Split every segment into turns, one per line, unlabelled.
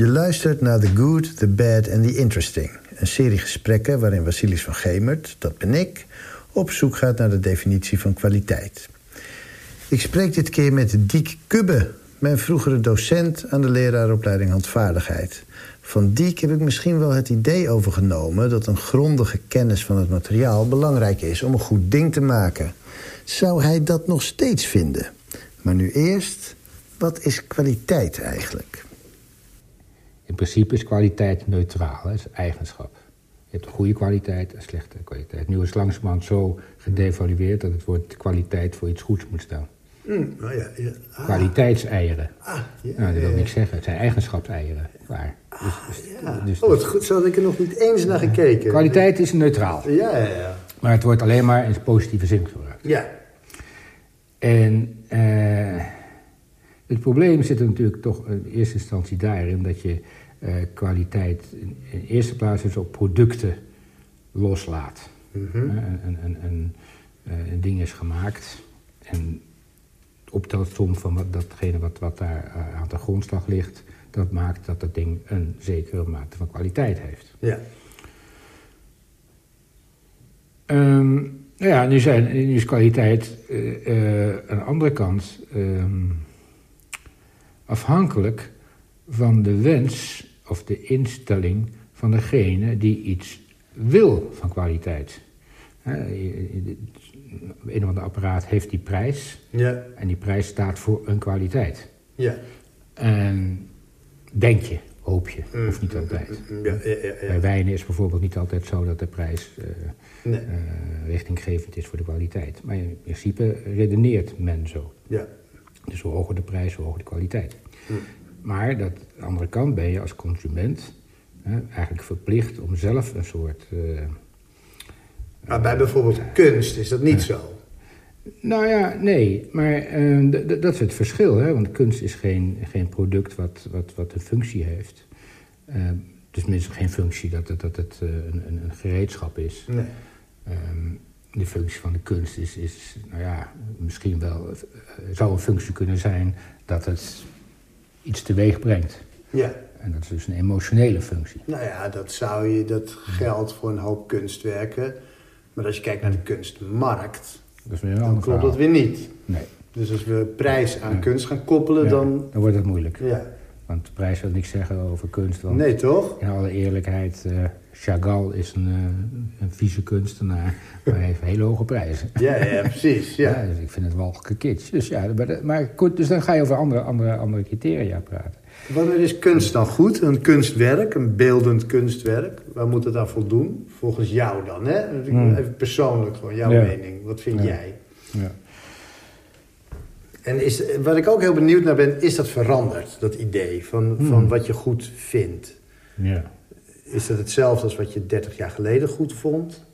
Je luistert naar The Good, The Bad and The Interesting. Een serie gesprekken waarin Vasilis van Gemert, dat ben ik... op zoek gaat naar de definitie van kwaliteit. Ik spreek dit keer met Diek Kubbe, mijn vroegere docent... aan de leraaropleiding Handvaardigheid. Van Diek heb ik misschien wel het idee overgenomen... dat een grondige kennis van het materiaal belangrijk is om een goed ding te maken. Zou hij dat nog steeds vinden? Maar nu eerst, wat is kwaliteit eigenlijk?
In principe is kwaliteit neutraal, hè? is eigenschap. Je hebt een goede kwaliteit en slechte kwaliteit. Nu is het langzamerhand zo gedevalueerd dat het woord kwaliteit voor iets goeds moet staan.
Mm, oh ja, ja.
Ah. Kwaliteitseieren.
Ah, ja,
nou, dat wil niks zeggen. Het zijn eigenschapseieren. Waar. Dus, dus,
ja.
dus-
oh, wat goed. Zo had ik er nog niet eens naar gekeken.
kwaliteit is neutraal.
Ja, ja, ja.
Maar het wordt alleen maar in positieve zin gebruikt.
Ja,
En eh, het probleem zit er natuurlijk toch in eerste instantie daarin dat je kwaliteit in, eerste plaats dus op producten loslaat.
Mhm.
Eh, een, een, een, een, eh, een ding is gemaakt en optelsom van wat, datgene wat, wat daar eh, aan de grondslag ligt, dat maakt dat dat ding een zekere mate van kwaliteit heeft.
ja.
Ehm, nou ja, nu, zijn, nu is kwaliteit eh, eh, aan de andere kant ehm, afhankelijk van de wens of de instelling van degene die iets wil van kwaliteit. Een of ander apparaat heeft die prijs
Ja,
en die prijs staat voor een kwaliteit.
ja.
En denk je, hoop je,
Mm,
hoeft niet
mm,
altijd.
mm, mm, Ja, ja, ja. ja.
Bij wijnen is bijvoorbeeld niet altijd zo dat de prijs eh,
Nee.
eh, richtinggevend is voor de kwaliteit. Maar in principe redeneert men zo.
Ja.
Dus hoe hoger de prijs, hoe hoger de kwaliteit.
Hm.
Maar dat, aan de andere kant ben je als consument hè, eigenlijk verplicht om zelf een soort... eh,
Maar bij bijvoorbeeld kunst is dat niet zo.
nou ja, nee, maar eh, dat is het verschil. Hè? Want kunst is geen, geen product wat, wat, wat een functie heeft. Eh, dus minstens geen functie dat het, dat het eh, een, een, gereedschap is.
Nee.
Ehm, de functie van de kunst is, is nou ja, misschien wel, eh, zou een functie kunnen zijn dat het iets teweeg brengt.
Ja.
En dat is dus een emotionele functie.
Nou ja, dat zou je, dat geldt voor een hoop kunstwerken. Maar als je kijkt naar de kunstmarkt,
Dat is weer een
dan klopt
verhaal.
dat weer niet.
Nee,
Dus als we prijs aan
Ja.
kunst gaan koppelen,
Ja,
dan...
dan wordt het moeilijk.
Ja.
Want de prijs wil niks zeggen over kunst. Want
Nee, toch?
in alle eerlijkheid, eh, Chagall is een, eh, een vieze kunstenaar, maar hij heeft hele hoge prijzen.
Ja, ja, precies. Ja.
dus ik vind het wel gekitsch. Dus ja, maar, goed, dus dan ga je over andere, andere, andere criteria praten.
Wanneer is kunst dan goed? Een kunstwerk, een beeldend kunstwerk. Waar moet het aan voldoen? Volgens jou dan, hè?
Hmm.
Even persoonlijk gewoon, jouw
Ja.
mening. Wat vind
Ja.
jij?
Ja.
En is, wat ik ook heel benieuwd naar ben, is dat veranderd? Dat idee van, van
Hmm.
wat je goed vindt.
ja.
Is dat hetzelfde als wat je 30 jaar geleden goed vond?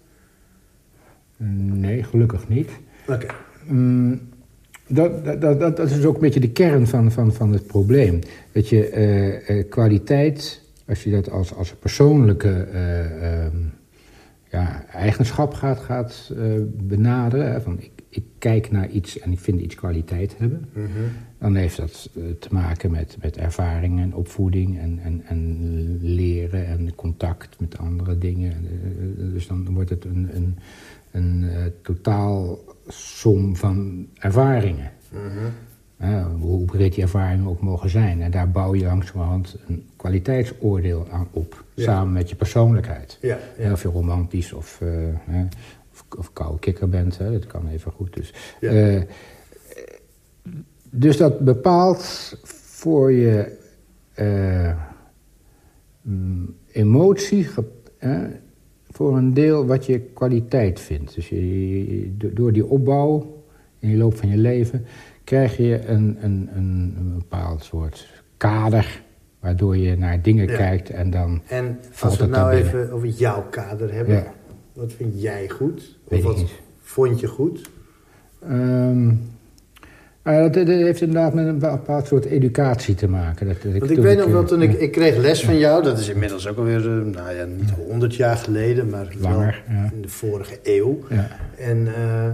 Nee, gelukkig niet.
Oké.
Mm, dat, dat, dat, dat is ook een beetje de kern van, van, van het probleem. Dat je eh, eh, kwaliteit, als je dat als, als persoonlijke eh, ehm, ja, eigenschap gaat, gaat benaderen. Hè, van ik, ik kijk naar iets en ik vind iets kwaliteit hebben.
Mhm.
Dan heeft dat eh, te maken met, met ervaring en opvoeding en, en, en leren en contact met andere dingen. Eh, Dus dan wordt het een, een, een eh, totaalsom van ervaringen.
Mhm.
Eh, hoe breed die ervaringen ook mogen zijn. En daar bouw je langzamerhand een kwaliteitsoordeel aan op.
Ja.
Samen met je persoonlijkheid.
Ja,
of je romantisch of, eh, hè, of, of koude kikker bent, hè, dat kan even goed. Dus,
Ja.
Dus dat bepaalt voor je eh, mm, emotie, eh, voor een deel wat je kwaliteit vindt. Dus je, je- do- door die opbouw in de loop van je leven krijg je een, een, een, een bepaald soort kader waardoor je naar dingen
Ja.
kijkt en dan
En als we het nou even over jouw kader hebben.
Ja.
Wat vind jij goed? Of
Weet
wat vond je goed?
Ehm, nou ja, dat, dat heeft inderdaad met een bepaald soort educatie te maken. Dat, dat
Want ik weet nog
eh,
wel, toen ik, ik kreeg les van jou. Dat is inmiddels ook alweer, eh, nou ja, niet honderd jaar geleden. Maar wel
Langer, ja.
in de vorige eeuw.
Ja.
En eh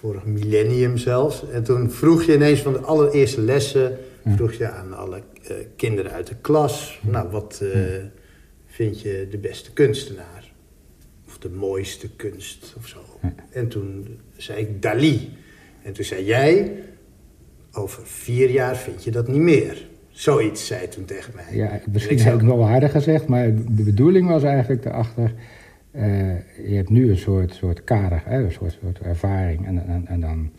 vorig millennium zelfs. En toen vroeg je ineens van de allereerste lessen... vroeg je aan alle eh, kinderen uit de klas... nou, wat eh, vind je de beste kunstenaar? Of de mooiste kunst, of zo. En toen zei ik Dali. En toen zei jij... over vier jaar vind je dat niet meer. Zoiets zei toen tegen mij.
Ja, misschien heb ik nog wel harder gezegd... maar de bedoeling was eigenlijk erachter... Uh, je hebt nu een soort, soort kader, hè, een soort, soort ervaring. En, en, en dan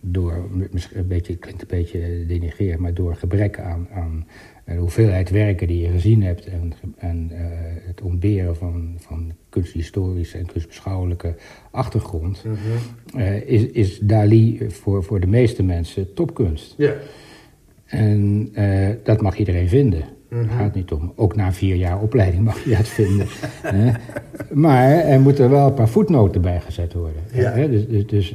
door, misschien een beetje, het klinkt een beetje denigrerend, maar door gebrek aan, aan de hoeveelheid werken die je gezien hebt en, en uh, het ontberen van, van kunsthistorische en kunstbeschouwelijke achtergrond, mm -hmm. uh, is, is Dali voor, voor de meeste mensen topkunst.
Ja.
En uh, dat mag iedereen vinden. Mm -hmm. gaat niet om. Ook na vier jaar opleiding mag je dat vinden. maar er moeten wel een paar voetnoten bij gezet worden.
Ja.
Dus, dus, dus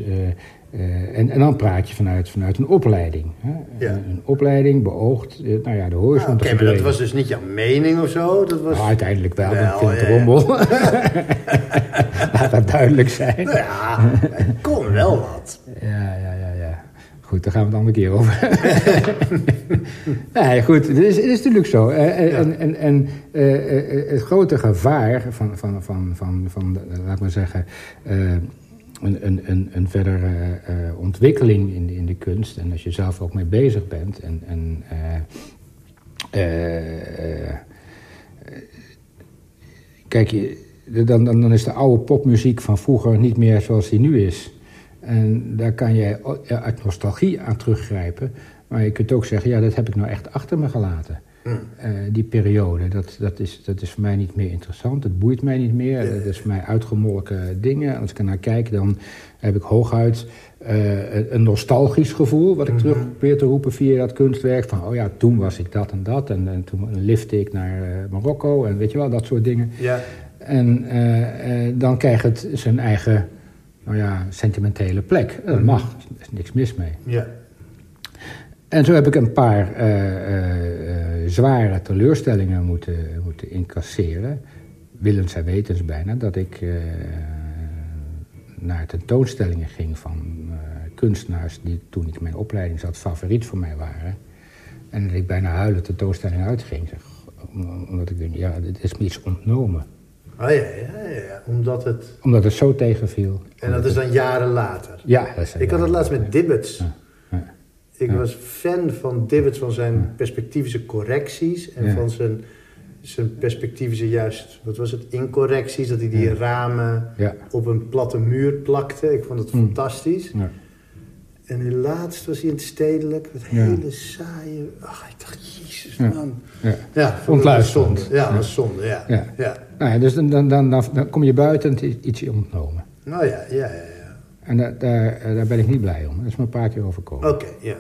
uh, en, en, dan praat je vanuit, vanuit een opleiding. Hè?
Ja.
Een, een, opleiding beoogt, uh, nou ja, de horizon
Oké, okay, maar dat was dus niet jouw mening of zo? Dat was...
Nou, uiteindelijk wel, wel ik vind ja, het rommel. Laat dat duidelijk zijn.
Nou ja, kom wel wat.
Ja, ja, ja, ja. Goed, daar gaan we het andere keer over. nee, goed, het is, het is natuurlijk zo. Ja. En, en, en het grote gevaar van, van, van, van, van laat ik maar zeggen een, een, een, een verdere uh, ontwikkeling in in de kunst. En als je zelf ook mee bezig bent. En, en uh, kijk, je, dan, dan, dan is de oude popmuziek van vroeger niet meer zoals die nu is. En daar kan je uit nostalgie aan teruggrijpen. Maar je kunt ook zeggen, ja, dat heb ik nou echt achter me gelaten. Uh, die periode, dat, dat, is, dat is voor mij niet meer interessant. Het boeit mij niet meer.
Ja.
Dat is voor mij uitgemolken dingen. Als ik er naar kijk, dan heb ik hooguit uh, een nostalgisch gevoel... wat ik
Mhm.
terug probeer te roepen via dat kunstwerk. Van, oh ja, toen was ik dat en dat. En, en toen lifte ik naar uh, Marokko. En weet je wel, dat soort dingen.
Ja,
En dan krijgt het zijn eigen, nou ja, sentimentele plek. Dat
Mhm.
mag, er is niks mis mee.
ja.
En zo heb ik een paar uh, uh, zware teleurstellingen moeten, moeten incasseren. Willens en wetens bijna, dat ik naar tentoonstellingen ging van kunstenaars die toen ik mijn opleiding zat favoriet voor mij waren. En dat ik bijna huilend tentoonstellingen uitging. Zeg, omdat ik denk, ja, dit is me iets ontnomen.
Oh ja, ja, ja, omdat het...
Omdat het zo tegenviel.
En dat is dan jaren later.
Ja, dat
Ik had het laatst met Dibbets.
Ja.
Ik
Ja.
was fan van Dibbets, van zijn perspectivische correcties. En
Ja.
van zijn, zijn perspectivische juist, wat was het, incorrecties. Dat hij die
Ja.
ramen
Ja.
op een platte muur plakte. Ik vond het
Hmm.
fantastisch.
Ja.
En nu laatst was hij in het stedelijk. Met
Ja.
hele saaie... Ach, ik dacht, jezus
Ja.
man.
Ja.
Ja,
Ontluisterend.
zonde. Ja,
Ja.
dat was zonde, ja.
Ja.
ja.
Nou ja, dus dan, dan, dan, dan, kom je buiten en het is iets je ontnomen.
Nou ja, ja, ja.
En da- daar, daar ben ik niet blij om. Dat is me een paar keer overkomen.
Oké, ja.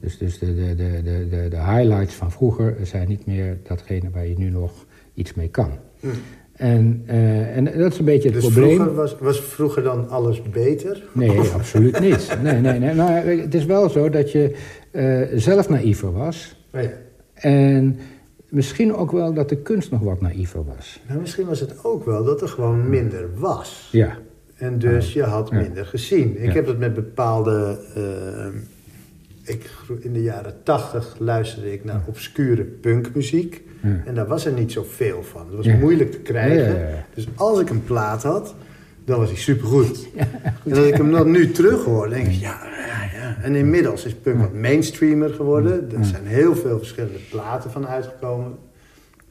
Dus, dus de, de, de, de, de, highlights van vroeger zijn niet meer datgene waar je nu nog iets mee kan.
Hm.
En, eh, en dat is een beetje het
Dus
probleem.
vroeger was, was vroeger dan alles beter?
Nee, absoluut niet. Nee, nee, nee. Maar het is wel zo dat je eh, zelf naïver was.
Nou ja.
En misschien ook wel dat de kunst nog wat naïver was.
Nou, misschien was het ook wel dat er gewoon minder was.
Ja,
En dus je had
Ja.
minder gezien. Ik
Ja.
heb dat met bepaalde... eh, ik, in de jaren tachtig luisterde ik naar obscure punkmuziek.
Ja.
En daar was er niet zoveel van. Dat was
Ja.
moeilijk te krijgen.
Ja, ja, ja.
Dus als ik een plaat had, dan was hij supergoed. En als ik hem dan nu terug hoor, denk ik, ja, ja, ja. En inmiddels is punk wat mainstreamer geworden. Er zijn heel veel verschillende platen van uitgekomen.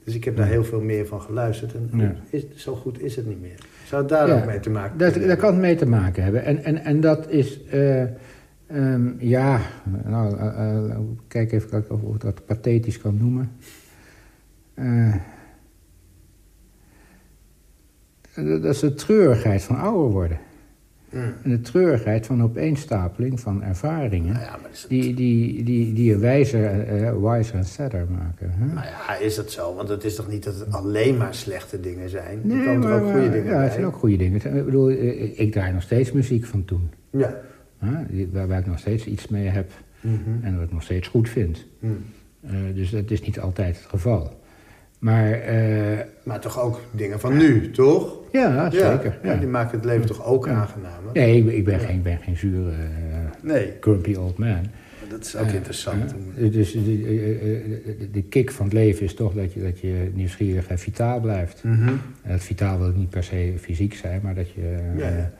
Dus ik heb daar heel veel meer van geluisterd. En
Ja.
is, zo goed is het niet meer. Zou het daar
Ja,
ook mee te maken
Dat, dat kan het mee te maken hebben. En, en, en dat is, eh, ehm, ja, nou, eh, eh, kijk even of ik dat pathetisch kan noemen. Dat is de treurigheid van ouder worden.
Mm.
En de treurigheid van opeenstapeling van ervaringen...
Nou ja, het,
die, die, die, die je wijzer, eh, wiser en sadder maken. Hè?
nou ja, is dat zo? Want het is toch niet dat het alleen maar slechte dingen zijn? er komen er ook goede dingen
Ja,
bij.
er zijn ook goede dingen. Ik bedoel, eh, ik draai nog steeds muziek van toen.
Ja.
Waar, waar ik nog steeds iets mee heb
Mhm.
en wat ik nog steeds goed vind.
Mm.
Eh, dus dat is niet altijd het geval. Maar eh,
Maar toch ook dingen van nu, toch?
ja, zeker.
Ja, die maken het leven toch ook aangenamer?
Nee, ik, ben- ik ben, geen, ben geen zure, eh,
Nee.
grumpy old man.
dat is ook interessant.
dus de, de, de, kick van het leven is toch dat je, dat je nieuwsgierig en vitaal blijft.
Mhm.
En dat vitaal wil niet per se fysiek zijn, maar dat je
Ja, ja.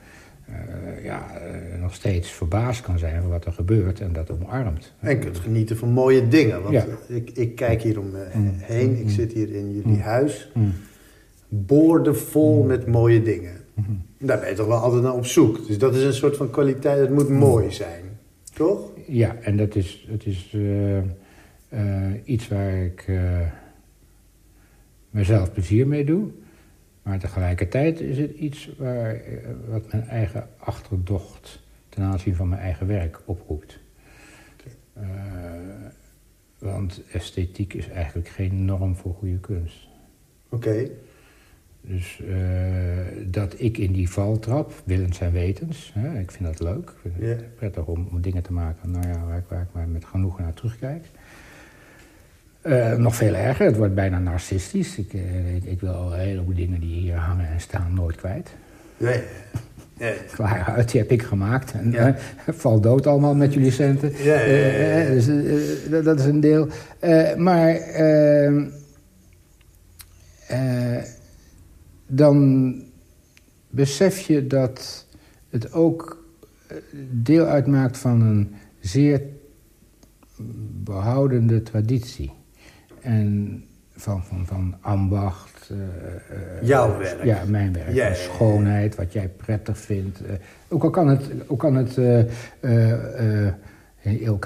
Eh, ja, eh, nog steeds verbaasd kan zijn van wat er gebeurt en dat omarmt.
En kunt genieten van mooie dingen. Want
Ja.
ik, ik kijk hier om me
Mm.
heen. Ik zit hier in jullie huis.
Mm.
Boordevol met mooie dingen.
Mhm.
Daar ben je toch wel altijd naar op zoek. Dus dat is een soort van kwaliteit. Het moet mooi zijn. Toch?
Ja, en dat is, dat is eh, eh, iets waar ik eh, mezelf plezier mee doe. Maar tegelijkertijd is het iets waar, eh, wat mijn eigen achterdocht ten aanzien van mijn eigen werk oproept. Eh, want esthetiek is eigenlijk geen norm voor goede kunst.
Oké.
Dus eh, dat ik in die val trap, willens en wetens, hè, ik vind dat leuk. Ik vind het
Ja.
prettig om, om dingen te maken nou ja, waar, ik, waar ik maar met genoegen naar terugkijk. Eh, nog veel erger, het wordt bijna narcistisch. Ik, eh, ik, ik wil een heleboel dingen die hier hangen en staan nooit kwijt.
Ja.
Klaar uit, die heb ik gemaakt. En
Ja.
eh, val dood allemaal met jullie centen.
Ja,
dus, dat- dat is een deel. Maar ehm, eh, dan besef je dat het ook deel uitmaakt van een zeer behoudende traditie. En van, van, van ambacht. eh, eh,
Jouw werk.
Ja, mijn werk. Schoonheid, wat jij prettig vindt. Eh, ook al kan het, ook kan het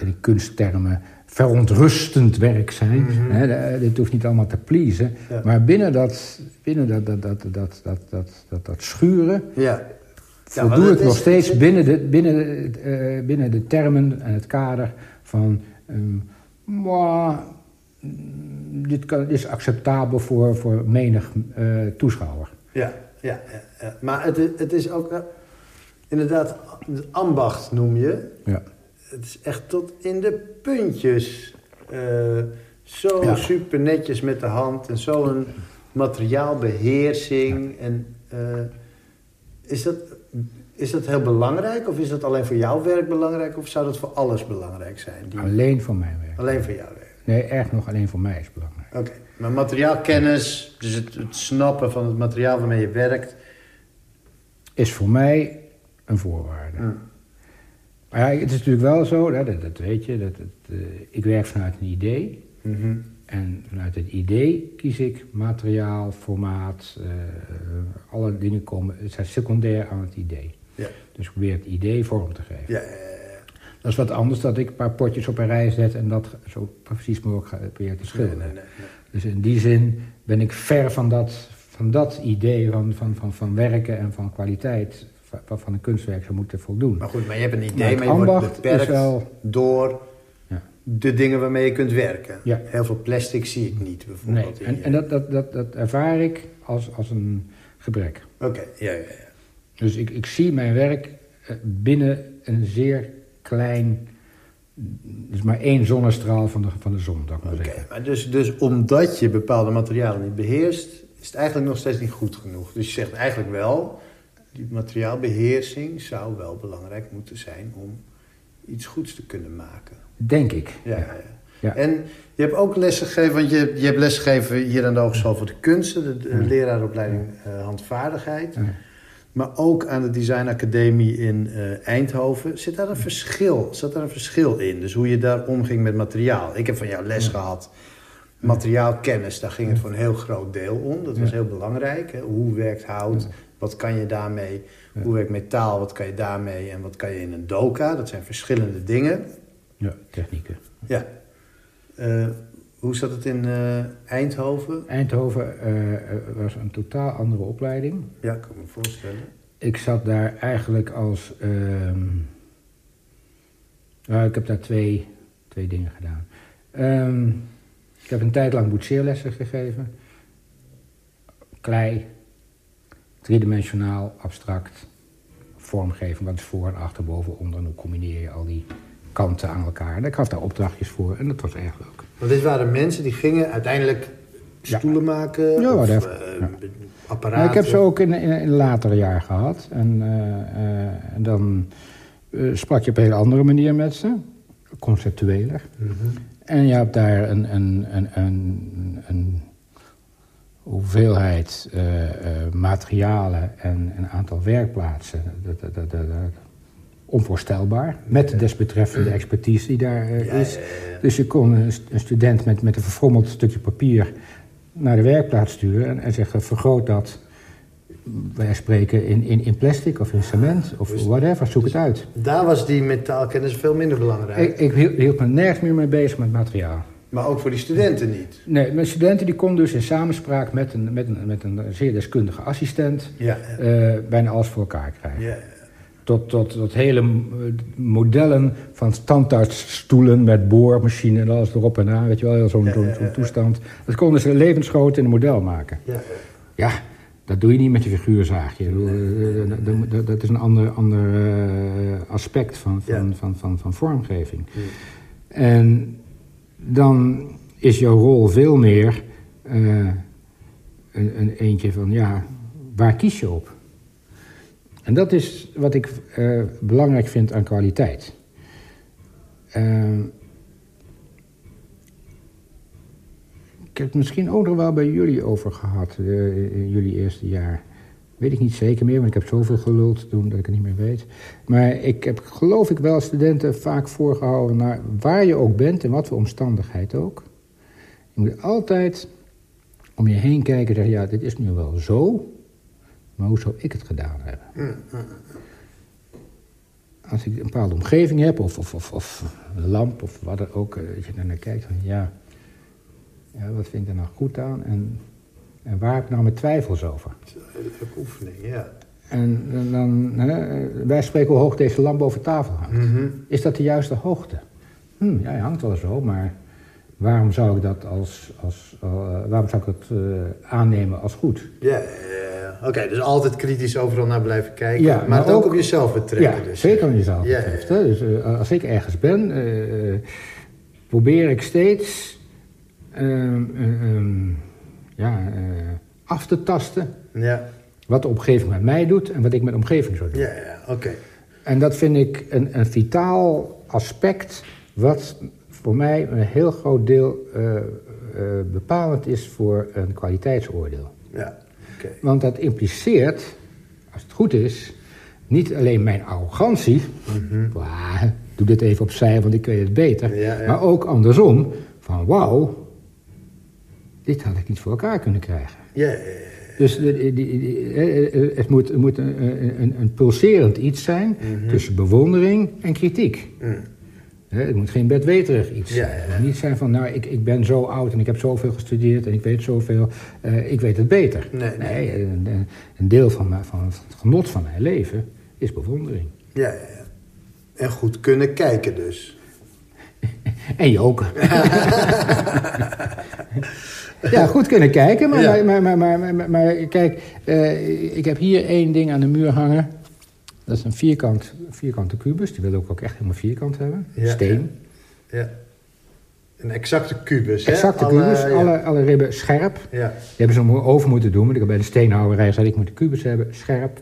in die kunsttermen verontrustend werk zijn. Eh, dit hoeft niet allemaal te pleasen.
Ja.
Maar binnen dat, binnen dat, dat, dat, dat, dat, dat, dat, dat schuren
Ja.
voldoe ik nog
is-
steeds binnen de, binnen, binnen de termen en het kader van... ehm, mm, dit, kan, is acceptabel voor, voor menig eh, toeschouwer.
Ja, ja, ja. Maar het, is- het is ook... eh, inderdaad, het ambacht noem je.
Ja.
Het is echt tot in de puntjes. eh, zo
Ja.
super netjes met de hand. En zo'n materiaalbeheersing. En, is, dat, is dat heel belangrijk? Of is dat alleen voor jouw werk belangrijk? Of zou dat voor alles belangrijk zijn? Die-
Alleen voor mijn werk.
Alleen voor jouw werk?
Nee, erg nog alleen voor mij is belangrijk.
Oké. Maar materiaalkennis, dus het, het snappen van het materiaal waarmee je werkt...
Is voor mij een voorwaarde.
hm,
Maar ja, het is natuurlijk wel zo, hè, dat, dat weet je, dat, eh, ik werk vanuit een idee.
mhm.
En vanuit het idee kies ik materiaal, formaat, eh, alle dingen komen, het zijn secundair aan het idee.
Ja.
Dus ik probeer het idee vorm te geven.
Ja.
Dat is wat anders dat ik een paar potjes op een rij zet en dat zo precies mogelijk ga proberen te schilderen.
nee, nee, nee.
Dus in die zin ben ik ver van dat, van dat idee van, van, van, van werken en van kwaliteit wa- waarvan een kunstwerk zou moeten voldoen.
Maar goed, maar je hebt een
Maar
idee,
het
maar je wordt beperkt
wel-
door
Ja.
de dingen waarmee je kunt werken.
Ja.
Heel veel plastic zie ik niet, bijvoorbeeld.
en, en dat, dat, dat, dat ervaar ik als, als een gebrek.
Oké, ja, ja, ja.
Dus ik, ik zie mijn werk eh, binnen een zeer klein... Dus maar één zonnestraal van de, van de zon, dat ik maar
Oké,
zeggen.
maar dus, dus omdat je bepaalde materialen niet beheerst, is het eigenlijk nog steeds niet goed genoeg. Dus je zegt eigenlijk wel, die materiaalbeheersing zou wel belangrijk moeten zijn om iets goeds te kunnen maken.
Denk ik.
Ja, ja.
Ja.
ja.
Ja.
En je hebt ook lesgegeven, want je, je hebt lesgegeven hier aan de Hogeschool voor de Kunsten, de, de
Ja.
leraaropleiding eh, handvaardigheid. Maar ook aan de Design Academie in eh, Eindhoven. Zit daar een verschil? Zat daar een verschil in? Dus hoe je daar omging met materiaal. Ik heb van jou les gehad. Materiaalkennis, daar ging het voor een heel groot deel om. Dat was
Ja.
heel belangrijk. Hè? Hoe werkt hout? Wat kan je daarmee? Hoe werkt metaal? Wat kan je daarmee? En wat kan je in een doka? Dat zijn verschillende dingen.
Ja, technieken.
Ja. Eh, hoe zat het in eh, Eindhoven?
Eindhoven eh, eh, was een totaal andere opleiding.
Ja, kan ik me voorstellen.
Ik zat daar eigenlijk als... ehm, nou, ik heb daar twee, twee dingen gedaan. Ehm, ik heb een tijd lang boetseerlessen gegeven. Klei, driedimensionaal, abstract, vormgeving. Wat is voor en achter, boven, onder. En hoe combineer je al die kanten aan elkaar. En ik gaf daar opdrachtjes voor en dat was erg leuk.
Want dit waren mensen die gingen uiteindelijk
Ja.
stoelen maken.
Ja,
of eh,
Ja.
apparaten.
Nou, ik heb ze ook in, in, later jaar gehad. En, eh, eh, en dan sprak je op een hele andere manier met ze. conceptueler. En je hebt daar een, een, een, een, een hoeveelheid materialen en een aantal werkplaatsen. Dat, dat, dat, dat- onvoorstelbaar. Met de desbetreffende expertise die daar eh, is.
ja, ja, ja.
Dus je kon een, st- een student met, met een verfrommeld stukje papier naar de werkplaats sturen en, en zeggen: vergroot dat. Wij spreken in, in, in plastic of in cement of
Dus-
whatever, zoek het uit.
Daar was die metaalkennis veel minder belangrijk.
Ik, ik hield hield me nergens meer mee bezig met materiaal.
Maar ook voor die studenten niet.
Nee, mijn studenten die kon dus in samenspraak met een, met een, met een zeer deskundige assistent
Ja,
eh, bijna alles voor elkaar krijgen.
ja.
Tot, tot, tot hele eh, modellen van standaardstoelen met boormachine en alles erop en aan, weet je wel, zo'n
Ja,
zo'n-
ja, ja,
toestand. Dat konden ze levensgroot in een model maken.
ja.
Ja, dat doe je niet met je figuurzaagje. Bedoel, eh, dat- is een ander, ander eh, aspect van, van, van, van, van vormgeving. En dan is jouw rol veel meer eh, een, een eentje van, ja, waar kies je op? En dat is wat ik eh, belangrijk vind aan kwaliteit. Eh, ik heb het misschien ook nog wel bij jullie over gehad, eh, in jullie eerste jaar. Weet ik niet zeker meer, want ik heb zoveel geluld toen dat ik het niet meer weet. Maar ik heb, geloof ik, wel studenten vaak voorgehouden naar waar je ook bent, in wat voor omstandigheid ook. Je moet altijd om je heen kijken en zeggen, ja, dit is nu wel zo, maar hoe zou ik het gedaan hebben? Als ik een bepaalde omgeving heb, of, of, of, of een lamp, of wat er ook, eh, dat je daar naar kijkt, van ja, ja, wat vind ik er nou goed aan en, en waar heb ik nou mijn twijfels over?
Leuke oefening, ja.
En dan, dan, hè, wij spreken hoe hoog deze lamp boven tafel hangt.
Mhm.
Is dat de juiste hoogte? Hm, ja, hij hangt wel zo, maar waarom zou ik dat als, als eh, waarom zou ik het eh, aannemen als goed?
Ja, ja, oké, dus altijd kritisch overal naar blijven kijken.
Ja,
maar,
maar
het ook,
ook-
op jezelf betrekken.
ja,
dus.
zeker aan jezelf
Ja,
betreft. Hè? Dus eh, als ik ergens ben, eh, probeer ik steeds ehm, eh, ehm, ja, eh, af te tasten
Ja,
wat de omgeving met mij doet en wat ik met de omgeving zou doen.
ja, ja, oké.
En dat vind ik een, een vitaal aspect, wat voor mij een heel groot deel bepalend is voor een kwaliteitsoordeel.
Ja,
Want dat impliceert, als het goed is, niet alleen mijn arrogantie. "Wah, doe dit even opzij, want ik weet het beter.
Mhm. Ja, ja.
Maar ook andersom, van wauw, dit had ik niet voor elkaar kunnen krijgen.
Ja, ja,
Dus de- die- die- die- eh, eh, het moet, het moet een, een, pulserend iets zijn tussen bewondering en kritiek.
Mm.
Hè, Het moet geen bedweterig iets
Ja,
zijn.
ja,
niet zijn van, nou, ik, ik ben zo oud en ik heb zoveel gestudeerd en ik weet zoveel, eh, ik weet het beter.
Nee, nee.
een, een- een deel van, mijn- van het genot van mijn leven is bewondering.
ja, ja, ja. En goed kunnen kijken dus.
En joken. ja, goed kunnen kijken, maar,
Ja.
maar, maar, maar, maar, maar- maar kijk, eh, ik heb hier één ding aan de muur hangen. Dat is een vierkant, vierkante kubus, die wil ik ook echt helemaal vierkant hebben.
Ja,
Steen.
Ja. Een exacte kubus, hè?
Exacte kubus, alle, alle ribben scherp.
Ja,
Die hebben ze over moeten doen. Want ik heb bij de steenhouwerij gezegd, ik moet de kubus hebben, scherp.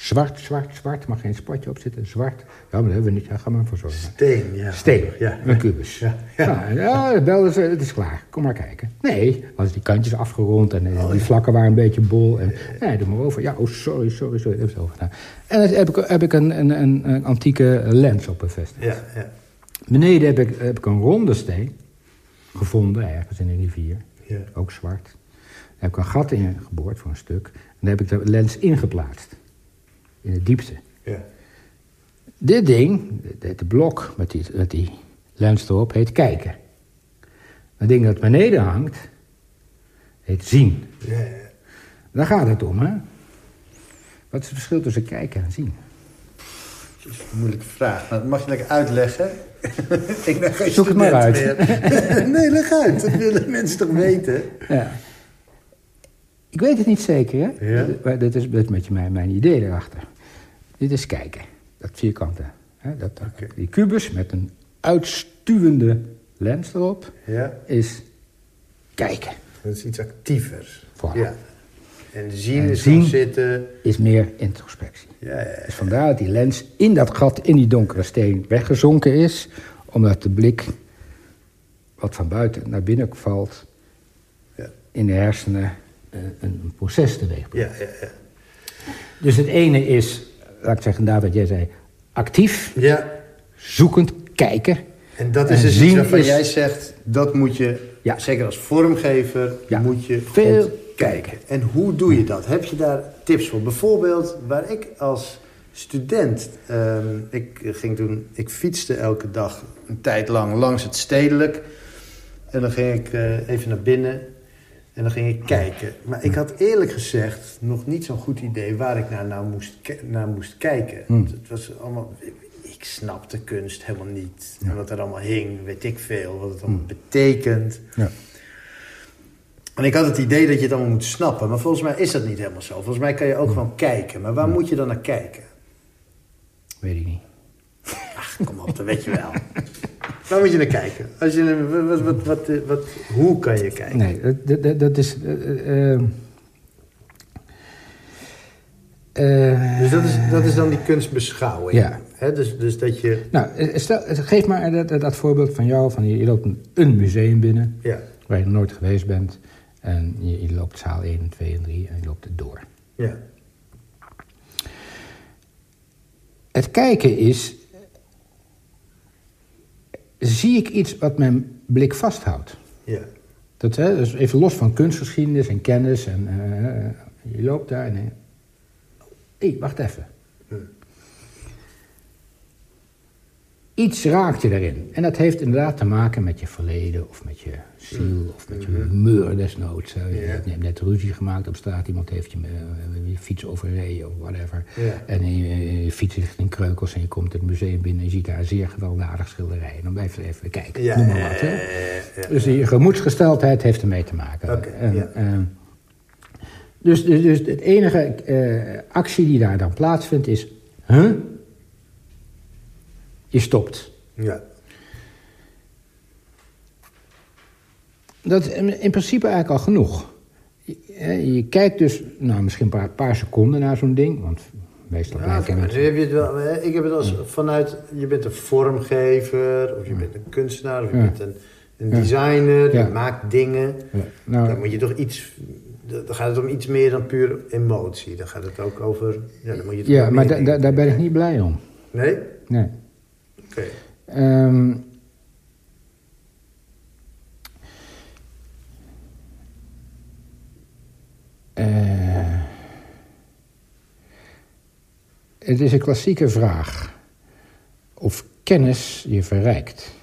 Zwart, zwart, zwart. mag geen spatje op zitten. Zwart. Ja, maar dat hebben we niet. Daar gaan we voor zorgen.
steen, ja.
Steen,
Ja.
een kubus.
Ja, ja.
Nou, ja, ze, het is klaar. Kom maar kijken. Nee, was die kantjes afgerond en eh,
Oh,
die vlakken waren een beetje bol. En, nee, doe maar over. Ja, oh, sorry, sorry, sorry. Dat ze over gedaan. En dan heb ik, heb ik een, een, een, een antieke lens op bevestigd.
Ja, ja.
Beneden heb ik, heb ik een ronde steen gevonden, ergens in een rivier.
ja.
Ook zwart. Daar heb ik een gat in geboord voor een stuk. En daar heb ik de lens ingeplaatst. In de diepte.
ja.
Dit ding, de, de blok met die, met die lens erop, heet kijken. Dat ding dat beneden hangt, heet zien.
ja, ja.
Daar gaat het om, hè? Wat is het verschil tussen kijken en zien?
Dat is een moeilijke vraag. Nou, dat mag je lekker uitleggen. ik ben geen
Zoek het maar
meer. nee, leg uit. Dat willen mensen toch weten?
Ja. Ik weet het niet zeker, hè?
Ja.
Maar Dat is, dat een beetje mijn, mijn idee erachter. Dit is kijken, dat vierkante. Hè? Dat. Die kubus met een uitstuwende lens erop
Ja,
is kijken.
dat is iets actiever.
Voilà.
Ja. En zien
En
is
zien-
zitten.
Is meer introspectie.
Ja, ja,
Dus vandaar dat die lens in dat gat, in die donkere steen weggezonken is. Omdat de blik, wat van buiten naar binnen valt,
Ja.
in de hersenen eh, een proces teweeg brengt.
Ja, ja, ja.
Dus het ene is, laat ik zeggen, David, jij zei actief,
Ja,
zoekend, kijken.
en dat
En
is dus
zien
iets waarvan
is-
jij zegt... dat moet je,
Ja.
zeker als vormgever,
Ja.
moet je
Veel
kijken. En hoe doe je dat? Heb je daar tips voor? Bijvoorbeeld waar ik als student... ehm, ik ging toen... Ik fietste elke dag een tijd lang langs het stedelijk... En dan ging ik eh, even naar binnen en dan ging ik kijken. Maar ik had eerlijk gezegd nog niet zo'n goed idee waar ik naar, nou moest, naar moest kijken.
Hmm.
Het was allemaal, ik snapte kunst helemaal niet. En wat er allemaal hing, weet ik veel. Wat het allemaal betekent.
Ja.
En ik had het idee dat je het allemaal moet snappen. Maar volgens mij is dat niet helemaal zo. Volgens mij kan je ook gewoon kijken. Maar waar moet je dan naar kijken?
Weet ik niet.
Ach, kom op, dat weet je wel. waar moet je naar kijken? Als je, wat, wat, wat, hoe kan je kijken?
Nee, dat, dat, dat is... eh, eh, eh,
Dus dat is, dat is dan die kunstbeschouwing.
Ja.
Dus, dus dat je...
Nou, stel, geef maar dat, dat, dat voorbeeld van jou. Van je, je loopt een, een museum binnen,
Ja,
waar je nog nooit geweest bent. En je, je loopt zaal 1, 2 en 3 en je loopt het door.
ja,
Het kijken is... Zie ik iets wat mijn blik vasthoudt?
ja.
Dat, hè, dus even los van kunstgeschiedenis en kennis. En, eh, je loopt daar en... Hé, hey, wacht even. Iets raakt je daarin. En dat heeft inderdaad te maken met je verleden of met je ziel of met je humeur desnoods. Je, hebt- je hebt net ruzie gemaakt op straat, iemand heeft je, eh, je fiets overreden of whatever.
Ja.
En je, je fiets ligt in kreukels en je komt het museum binnen en je ziet daar een zeer gewelddadig schilderij. En dan blijf je even kijken,
Ja,
noem maar wat. Hè.
ja.
Dus je gemoedsgesteldheid heeft ermee te maken. En, ehm, dus, dus, dus het enige eh, actie die daar dan plaatsvindt is... Huh? Je stopt.
Ja,
Dat is in in principe eigenlijk al genoeg. Je, je kijkt dus nou, misschien een paar, paar seconden naar zo'n ding. Want meestal
Ja, nu heb je het wel, ik heb het als vanuit, je bent een vormgever, of je bent een kunstenaar, of je
Ja.
bent een, een designer,
Ja.
je maakt dingen.
Nou,
Dan moet je toch iets, dan gaat het om iets meer dan puur emotie. Dan gaat het ook over, ja, dan moet je toch
ja,
ook
maar da- da- daar ben ik niet blij om.
Nee?
Nee.
Oké.
Ehm, eh, het is een klassieke vraag of kennis je verrijkt.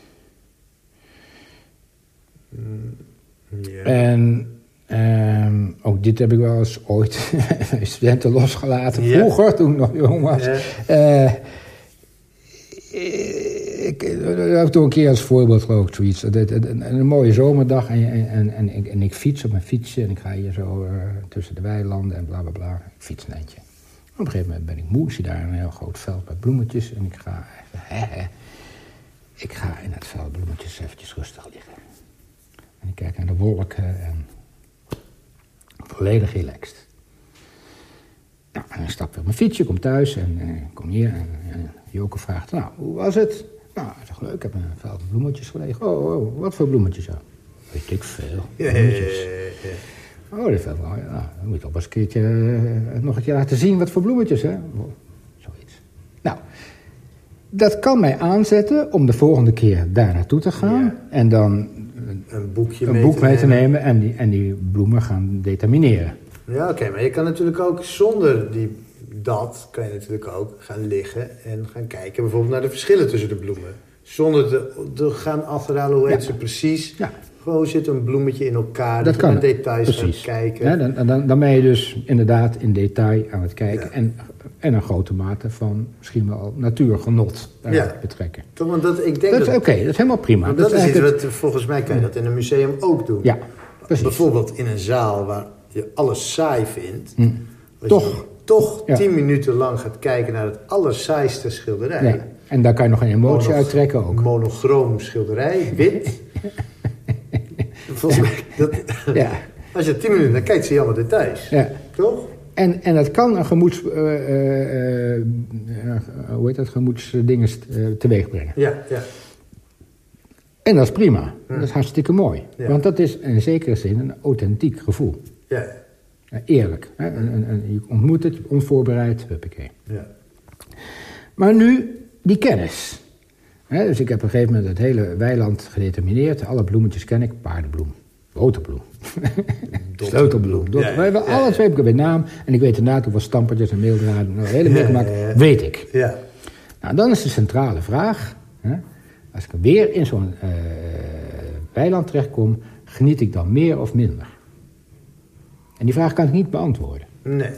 En ehm, ook dit heb ik wel eens ooit studenten losgelaten. Vroeger, toen ik nog jong was. Eh, ik ik heb toen een keer als voorbeeld geloof ik Een, mooie zomerdag en, en, en, ik, en ik fiets op mijn fietsje en ik ga hier zo eh, tussen de weilanden en bla bla bla. Ik fiets eindje. Op een gegeven moment ben ik moe, zie daar een heel groot veld met bloemetjes en ik ga ik ga in het veld bloemetjes eventjes rustig liggen. En ik kijk naar de wolken en volledig relaxed. Nou, en ik stap weer op mijn fietsje, kom thuis en eh, kom hier. En, en Joke vraagt, nou, hoe was het? Nou, ik zeg, leuk, ik heb een veld met bloemetjes gelegen. Oh, oh, wat voor bloemetjes dan? Weet ik veel,
Ja, ja,
bloemetjes.
ja, ja.
Oh, dat veld wel, ja. Dan moet je toch eens een keertje, eh, nog een keer laten zien wat voor bloemetjes, hè? Oh, Zoiets. Nou, dat kan mij aanzetten om de volgende keer daar naartoe te gaan.
Ja.
En dan
Een boekje
een
mee
boek
te
mee te
nemen.
nemen en die, en die bloemen gaan determineren.
Ja, oké, maar je kan natuurlijk ook zonder die, dat, kan je natuurlijk ook gaan liggen en gaan kijken bijvoorbeeld naar de verschillen tussen de bloemen. Zonder te, te gaan afraden hoe heet
Ja.
ze precies.
Ja.
Gewoon zit een bloemetje in elkaar.
Dat kan.
details
Precies.
gaan kijken.
Ja, dan, dan, dan ben je dus inderdaad in detail aan het kijken. En, en een grote mate van misschien wel natuurgenot daarbij
Ja.
betrekken.
Toch, want dat, ik denk
Dat
dat,
oké, dat is helemaal prima.
want dat, is iets wat, volgens mij kan je dat in een museum ook doen.
Ja, precies.
Bijvoorbeeld in een zaal waar je alles saai vindt.
Hm.
dat
Toch.
Toch
Ja.
tien minuten lang gaat kijken naar het allersaaiste schilderij.
Ja. En daar kan je nog een emotie
Mono-
uittrekken ook.
Monochroom schilderij, wit. Volgens mij, dat,
Ja.
als je tien minuten naar kijkt, zie je allemaal details.
Ja.
Toch?
En, en dat kan een gemoeds... eh, eh, eh, hoe heet dat? Gemoedsdingen teweeg brengen.
Ja, ja.
En dat is prima. Dat is hartstikke mooi.
Ja.
Want dat is in zekere zin een authentiek gevoel.
Ja,
Eerlijk. Hè? En, en, en je ontmoet het, onvoorbereid, huppakee.
ja.
Maar nu die kennis. Hè, dus ik heb op een gegeven moment het hele weiland gedetermineerd. Alle bloemetjes ken ik. Paardenbloem, boterbloem, sleutelbloem. Dot,
Ja, ja,
we hebben
ja,
alle
ja.
twee heb ik bij naam. En ik weet inderdaad hoeveel stampertjes en meeldraden. Nou, hele mikmak weet ik.
Ja,
Nou, dan is de centrale vraag. Hè, als ik weer in zo'n eh, weiland terechtkom, geniet ik dan meer of minder? En die vraag kan ik niet beantwoorden.
nee.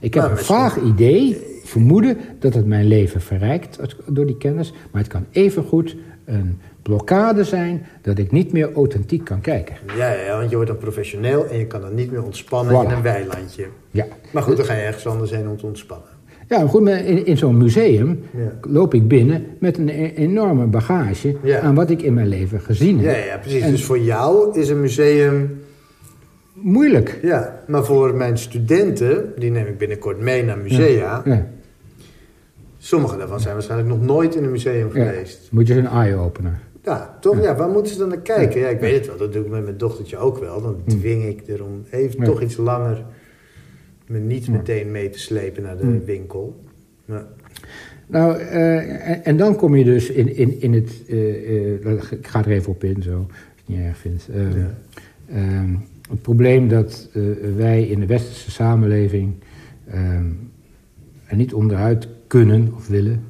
Ik heb een vaag idee, vermoeden dat het mijn leven verrijkt door die kennis, maar het kan evengoed een blokkade zijn dat ik niet meer authentiek kan kijken.
Ja, ja, want je wordt dan professioneel en je kan dan niet meer ontspannen
Voilà.
in een weilandje.
Ja,
Maar goed, dan ga je ergens anders heen om te ontspannen.
ja maar goed, maar in, in zo'n museum
Ja.
loop ik binnen met een e- enorme bagage
Ja.
aan wat ik in mijn leven gezien heb.
Ja, ja, precies.
En
Dus voor jou is een museum...
moeilijk.
Ja, maar voor mijn studenten, die neem ik binnenkort mee naar musea.
Ja,
Sommige daarvan zijn waarschijnlijk nog nooit in een museum geweest.
Moet je een eye-opener.
Ja, toch? Ja. waar moeten ze dan naar kijken? Ja, ik weet het wel. Dat doe ik met mijn dochtertje ook wel. Dan dwing ik er om even toch iets langer me niet meteen mee te slepen naar de
Mm.
winkel. Ja.
Nou, eh, en, en dan kom je dus in, in, in het... eh, ik ga er even op in, zo, als je het niet erg vindt. Eh,
Ja.
Het probleem dat eh, wij in de westerse samenleving ehm, er niet onderuit kunnen of willen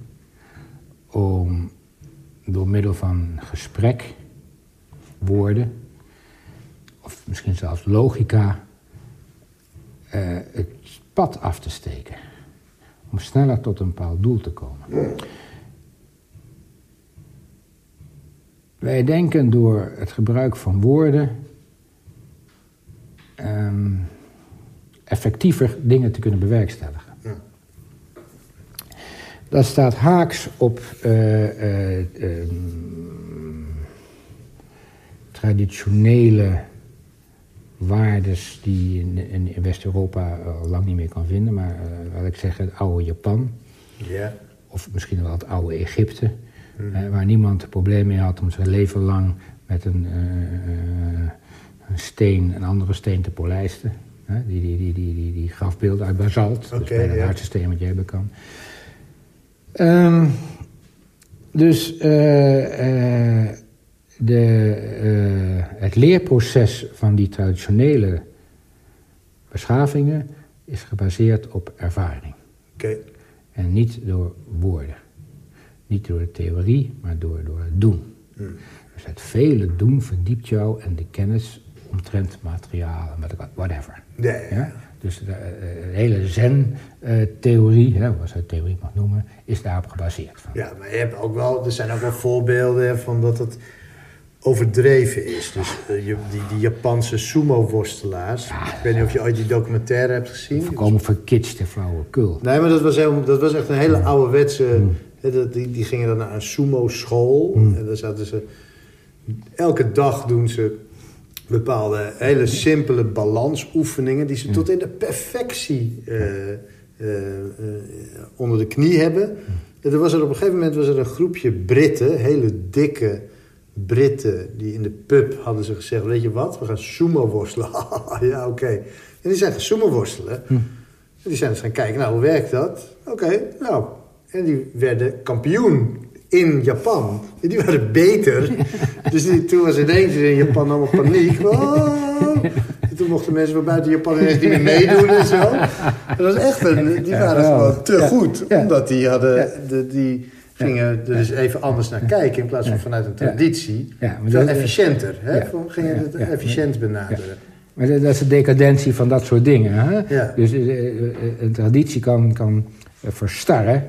om door middel van gesprek, woorden of misschien zelfs logica eh, het pad af te steken. Om sneller tot een bepaald doel te komen. Wij denken door het gebruik van woorden ehm, effectiever dingen te kunnen bewerkstelligen.
Ja.
Dat staat haaks op eh, eh, ehm, traditionele waardes die je in, in, in West-Europa al lang niet meer kan vinden, maar eh, laat ik zeggen, het oude Japan
Ja.
of misschien wel het oude Egypte, eh, waar niemand een probleem mee had om zijn leven lang met een, een steen, een andere steen te polijsten. Hè? Die, die, die, die, die, die grafbeelden uit basalt, dus
Oké,
bijna het
ja.
hardste steen wat je hebben kan. Ehm, dus eh, eh, de, eh, het leerproces van die traditionele beschavingen is gebaseerd op ervaring. En niet door woorden. Niet door de theorie, maar door, door het doen.
Hmm.
Dus het vele doen verdiept jou en de kennis omtrent materiaal en wat- whatever.
Ja, ja.
Dus de, eh, de hele zen-theorie, hè, wat het theorie mag noemen, is daarop gebaseerd. Van.
Ja, maar je hebt ook wel, er zijn ook wel voorbeelden van dat het overdreven is. Dus eh, je- die, die Japanse sumo-worstelaars. ik weet niet of je ooit die documentaire hebt gezien.
Volkomen verkitste flauwekul.
Nee, maar dat was, heel, dat was echt een hele ouderwetse... dat- Die, die gingen dan naar een sumo-school. En daar zaten ze... Elke dag doen ze bepaalde hele simpele balansoefeningen... die ze tot in de perfectie eh, eh, eh, onder de knie hebben. En er was er op een gegeven moment was er een groepje Britten... hele dikke Britten die in de pub hadden ze gezegd... weet je wat, we gaan sumo worstelen. ja, oké. En die zijn gaan sumo worstelen... En die zijn eens gaan kijken, nou, hoe werkt dat? Oké, nou. En die werden kampioen in Japan. En die waren beter. dus die, toen was ineens in Japan allemaal paniek. Oh. En toen mochten mensen van buiten Japan ineens niet meer meedoen en zo. Dat was echt een, die waren gewoon te
Ja.
goed.
Ja.
Omdat die hadden, de, die gingen er dus even anders naar kijken. In plaats van vanuit een traditie.
Ja, maar dat-
efficiënter. Hè? Gingen het efficiënt benaderen.
Maar dat is de decadentie van dat soort dingen. Hè?
Ja.
Dus eh, eh, eh, een traditie kan, kan verstarren.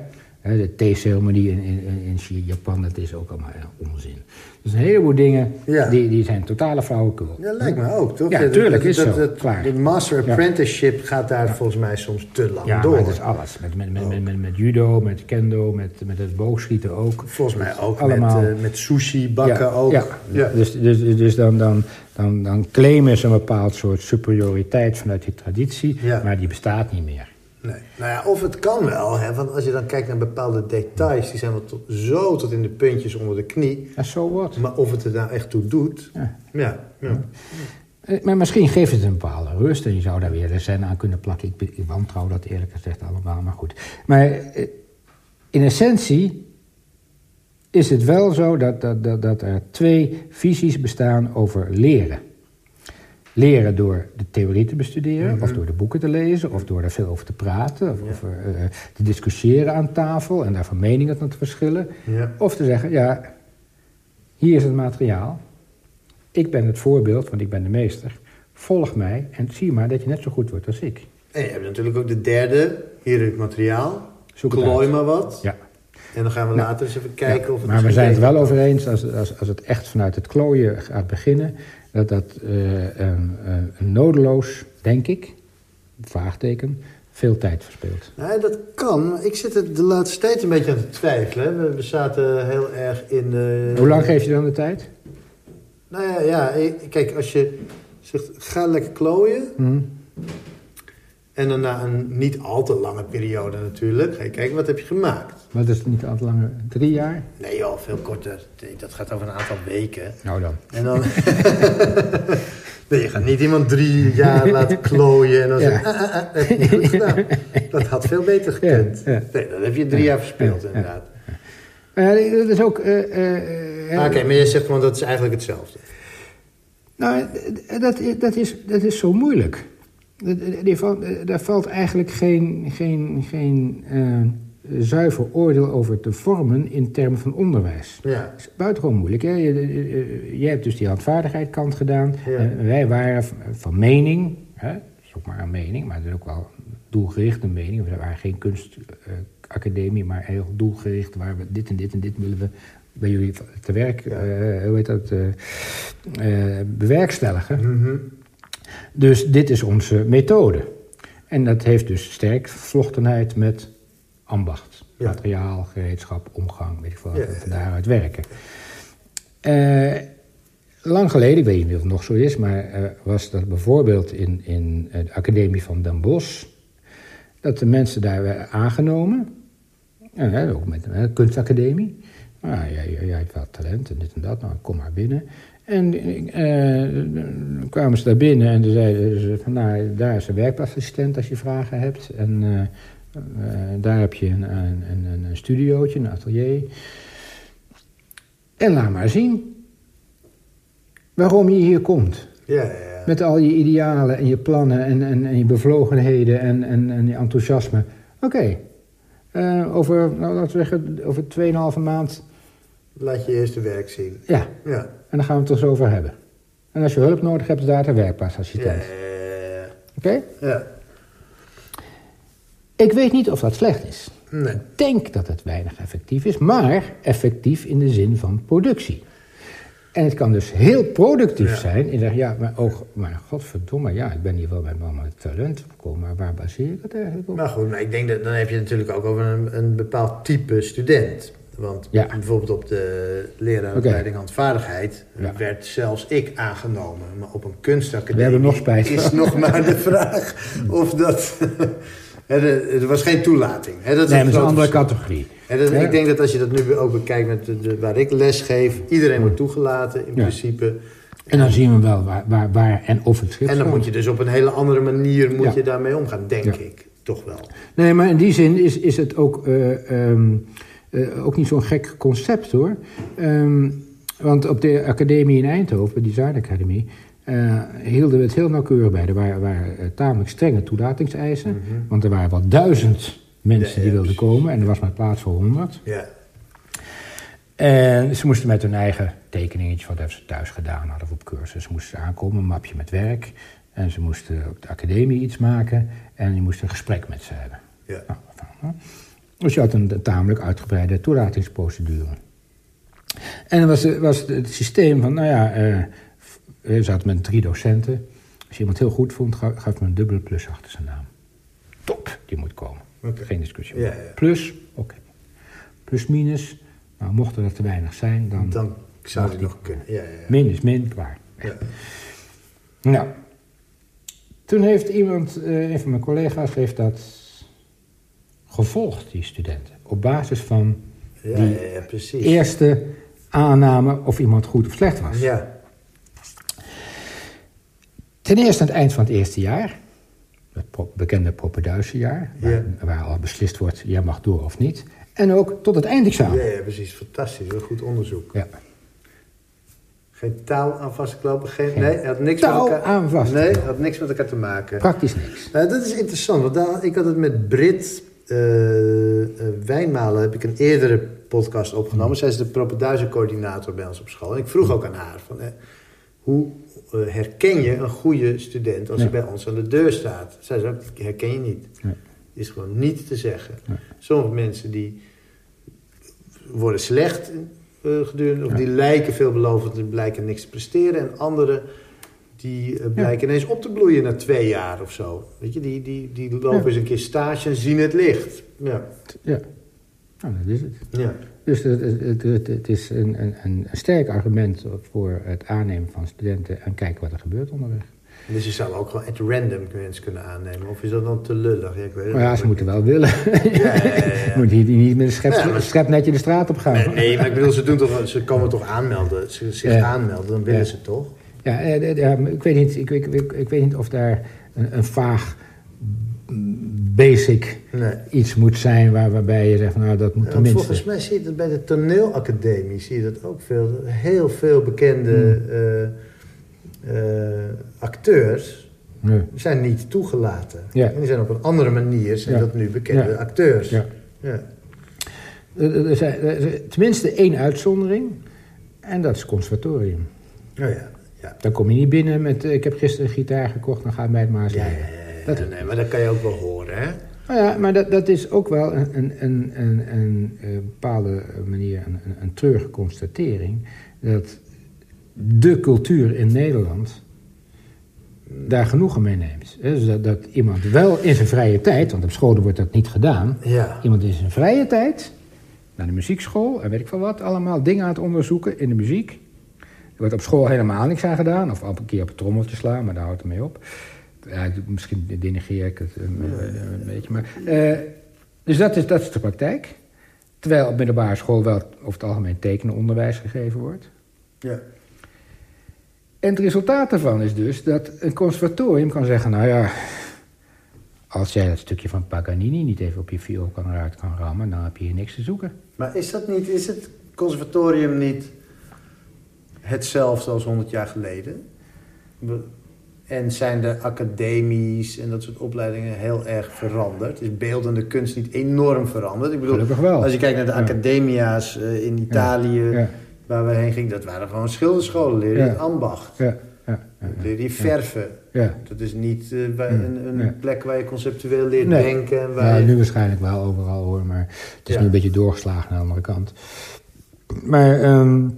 De theeceremonie in, in, in Japan, dat is ook allemaal onzin. Dus een heleboel dingen,
Ja.
die, die zijn totale flauwekul.
Ja, lijkt me ook, toch?
Ja,
dat-
tuurlijk,
dat-
is
dat-
zo.
dat-
Klaar.
De master
Ja.
apprenticeship gaat daar volgens mij soms te lang
Ja,
door.
maar het is alles. Met, met, met, met, met, met judo, met kendo, met, met het boogschieten ook.
Volgens mij ook
Allemaal.
met, eh, met sushi bakken
ja,
ook.
Ja,
Ja.
dus, dus, dus dan, dan, dan, dan claimen ze een bepaald soort superioriteit vanuit die traditie,
Ja.
maar die bestaat niet meer.
Nee. Nou ja, of het kan wel, hè, want als je dan kijkt naar bepaalde details, die zijn wel tot, zo tot in de puntjes onder de knie.
Ja, zo wat.
Maar of het er nou echt toe doet,
Ja.
ja. ja.
Eh, Maar misschien geeft het een bepaalde rust en je zou daar weer de zen aan kunnen plakken. Ik, ik wantrouw dat eerlijk gezegd allemaal, maar goed. Maar eh, in essentie is het wel zo dat, dat, dat, dat er twee visies bestaan over leren. Leren door de theorie te bestuderen, of door de boeken te lezen, of door er veel over te praten, of, of eh, te discussiëren aan tafel en daar van meningen van te verschillen.
Ja.
Of te zeggen, ja, hier is het materiaal. Ik ben het voorbeeld, want ik ben de meester. Volg mij en zie maar dat je net zo goed wordt als ik.
En je hebt natuurlijk ook de derde, hier het materiaal.
Zoek
Klooi
uit.
maar wat.
Ja.
En dan gaan we later eens even kijken
Ja,
of het
maar we zijn het wel over eens, als, als, als het echt vanuit het klooien gaat beginnen, dat dat eh, nodeloos, denk ik, vraagteken, veel tijd verspeelt.
Nee, dat kan. Ik zit er de laatste tijd een beetje aan te twijfelen. We, we zaten heel erg in...
Hoe lang geef je dan de tijd?
Nou ja, ja, kijk, als je zegt, ga lekker klooien...
Hm.
En dan na een niet al te lange periode natuurlijk... ga je kijken, wat heb je gemaakt?
Maar dat is niet al te langer, drie jaar?
Nee joh, veel korter. Dat gaat over een aantal weken.
Nou dan.
En dan... nee, je gaat niet iemand drie jaar laten klooien... en dan
Ja.
zeg je, ah, ah, ah, dat heb je niet goed gedaan. Dat had veel beter gekund.
Ja, ja.
Nee, dan heb je drie jaar verspeeld inderdaad.
Maar ja, dat is ook... eh, eh, eh,
Oké, maar jij zegt gewoon dat is eigenlijk hetzelfde.
Nou, dat, dat, is, dat is zo moeilijk. Daar valt eigenlijk geen, geen, geen eh, zuiver oordeel over te vormen in termen van onderwijs.
Ja.
Dat is buitengewoon moeilijk. Hè? Je- eh, Jij hebt dus die handvaardigheidkant gedaan.
Ja.
En wij waren van mening, hè? dat is ook maar een mening, maar dat is ook wel doelgerichte mening. We waren geen kunstacademie, maar heel doelgericht. Waar we dit en dit en dit willen we bij jullie te werk,
Ja.
eh, hoe heet dat, eh, eh, bewerkstelligen. Dus dit is onze methode. En dat heeft dus sterk vervlochtenheid met ambacht.
Ja.
Materiaal, gereedschap, omgang, weet ik veel,
Ja,
wat, van daaruit werken. Eh, lang geleden, ik weet niet of het nog zo is, maar eh, was dat bijvoorbeeld in, in eh, de Academie van Den Bosch, dat de mensen daar werden aangenomen, en, hè, ook met een kunstacademie. Nou, jij, jij, hebt wel talent en dit en dat, nou kom maar binnen. En dan kwamen ze daar binnen en zeiden ze van, nou, daar is een werkplaasassistent als je vragen hebt. En eh, eh, daar heb je een, een, een, een studiootje, een atelier. En laat maar zien waarom je hier komt.
Ja, ja, ja.
Met al je idealen en je plannen en, en, en je bevlogenheden en, en, en je enthousiasme. Oké, over, nou, laten we zeggen, over 2,5 maand,
Laat je eerste werk zien.
ja,
Ja.
En dan gaan we het er eens over hebben. En als je hulp nodig hebt, daar de
Ja,
werkplaasassistent.
ja,
Oké?
ja.
Ik weet niet of dat slecht is.
Nee.
Ik denk dat het weinig effectief is, maar effectief in de zin van productie. En het kan dus heel productief
Ja.
zijn. En zeg ja, maar, oh, maar godverdomme, ja, ik ben hier wel met mijn talent gekomen, maar waar baseer ik het eigenlijk op?
Maar goed, maar ik denk dat dan heb je het natuurlijk ook over een, een bepaald type student. Want
Ja.
bijvoorbeeld op de leraaropleiding handvaardigheid
Ja.
werd zelfs ik aangenomen. Maar op een kunstacademie
We hebben nog spijt
is nog maar de vraag of dat... Er was geen toelating. Dat is
nee,
een groot
andere categorie.
En dat-
Ja.
Ik denk dat als je dat nu ook bekijkt met de, de- waar ik les geef, iedereen wordt toegelaten in principe.
En dan zien we wel waar, waar, waar en of het schip
En dan moet je dus op een hele andere manier moet je daarmee omgaan, denk ik. Toch wel.
Nee, maar in die zin is, is het ook, eh, ehm, eh, ook niet zo'n gek concept hoor. Ehm, want op de academie in Eindhoven, die Zuidacademie, eh hielden we het heel nauwkeurig bij. Er waren, waren eh, tamelijk strenge toelatingseisen. Want er waren wel duizend mensen
Ja,
die
ja,
wilden
precies.
komen en er was maar plaats voor honderd.
Ja.
En ze moesten met hun eigen tekeningetje, wat ze thuis gedaan hadden of op cursus, moesten ze aankomen, een mapje met werk. En ze moesten op de academie iets maken en je moest een gesprek met ze hebben.
Ja.
Nou. Dus je had een, tamelijk uitgebreide toelatingsprocedure. En dan was, de- was het systeem van, nou ja, eh, we zaten met drie docenten. Als je iemand heel goed vond, ga- gaf me een dubbele plus achter zijn naam. Top, die moet komen. Geen discussie.
Ja,
over.
ja.
Plus, oké. Plus, minus, nou, mocht er te weinig zijn, dan,
Dan zou het nog kunnen. Ja, ja, ja.
min is min, klaar. Nou, toen heeft iemand, eh, een van mijn collega's heeft dat gevolgd, die studenten. Op basis van
Ja,
die
ja, ja, precies.
eerste aanname of iemand goed of slecht was.
Ja,
Ten eerste aan het eind van het eerste jaar, het bekende propeduizenjaar, waar,
Ja.
waar al beslist wordt, jij mag door of niet. En ook tot het eindexamen.
ja, ja, precies. Fantastisch. Heel goed onderzoek.
Ja.
Geen touw aan vast te knopen. Geen,
Geen
nee, het had niks met elkaar,
aan vast te
Nee, had niks met elkaar te maken.
Praktisch niks.
Nou, dat is interessant, want daar, ik had het met Brit Wijnmalen, heb ik een eerdere podcast opgenomen. Zij is de propenduizencoördinator bij ons op school. En ik vroeg ook aan haar, van, eh, hoe eh, herken je een goede student als
Ja.
hij bij ons aan de deur staat? Zij zei, herken je niet.
Nee.
Is gewoon niet te zeggen.
Nee.
Sommige mensen die worden slecht eh, gedurende, of
Ja.
die lijken veelbelovend en blijken niks te presteren. En anderen die eh, blijken ineens op te bloeien na twee jaar of zo. Weet je, die, die, die lopen
Ja.
eens een keer stage en zien het licht. Ja.
Ja, nou, dat is het.
ja.
Dus het, het, het, het is een, een, een sterk argument voor het aannemen van studenten en kijken wat er gebeurt onderweg.
Dus je zou ook gewoon at random mensen kunnen aannemen. Of is dat dan te lullig? Ja, ik weet het
Maar ja, ze moeten wel willen.
Ja.
Moet hier niet met een schep,
Ja,
schepnetje de straat op gaan.
Nee, nee, maar ik bedoel, ze, doen toch, ze komen toch aanmelden. Ze zich aanmelden, dan willen ze toch?
Ja, eh, ik, weet niet, ik, ik, ik, ik weet niet of daar een, een vaag mm, basic
Nee.
iets moet zijn waar, waarbij je zegt, nou dat moet tenminste.
volgens mij zie je dat bij de toneelacademie, zie je dat ook veel. Heel veel bekende
Hmm.
eh, eh, acteurs
Nee.
zijn niet toegelaten.
Ja.
En die zijn op een andere manier, zijn
Ja.
dat nu bekende
Ja.
acteurs.
Ja.
Ja.
Er, zijn, er is tenminste één uitzondering en dat is het conservatorium.
Oh ja. Ja.
Dan kom je niet binnen met, eh, ik heb gisteren een gitaar gekocht, dan gaat mij het maar
Ja.
Dat-
nee, maar dat kan je ook wel horen, hè?
Nou ja, maar dat, dat is ook wel een, een, een, een, een, eh, bepaalde manier, een, een, een treurige constatering, dat de cultuur in Nederland daar genoegen mee neemt. Dus dat, dat iemand wel in zijn vrije tijd, want op scholen wordt dat niet gedaan,
Ja.
iemand in zijn vrije tijd naar de muziekschool en weet ik veel wat, allemaal dingen aan het onderzoeken in de muziek. Er op school helemaal niks aan gedaan, of een keer op het trommeltje slaan, maar daar houdt het mee op. Ja, misschien denigeer ik het een, een beetje, maar... eh, dus dat is, dat is de praktijk. Terwijl op middelbare school wel over het algemeen tekenonderwijs gegeven wordt.
Ja.
En het resultaat daarvan is dus dat een conservatorium kan zeggen... nou ja, als jij dat stukje van Paganini niet even op je viool kan, eruit kan rammen... dan heb je hier niks te zoeken.
Maar is dat niet, is het conservatorium niet hetzelfde als 100 jaar geleden? En zijn de academies en dat soort opleidingen heel erg veranderd? Is beeldende kunst niet enorm veranderd? Ik bedoel,
wel.
als je kijkt naar de academia's eh, in Italië,
Ja,
waar we heen gingen, dat waren gewoon schilderscholen. Leer je
Ja.
het ambacht.
ja,
Leer je verven.
ja.
Dat is niet eh, een, een plek waar je conceptueel leert
Nee.
denken. en Waar
Ja,
je-
nu waarschijnlijk wel overal hoor, maar het is nu een beetje doorgeslagen aan de andere kant. Maar, ehm,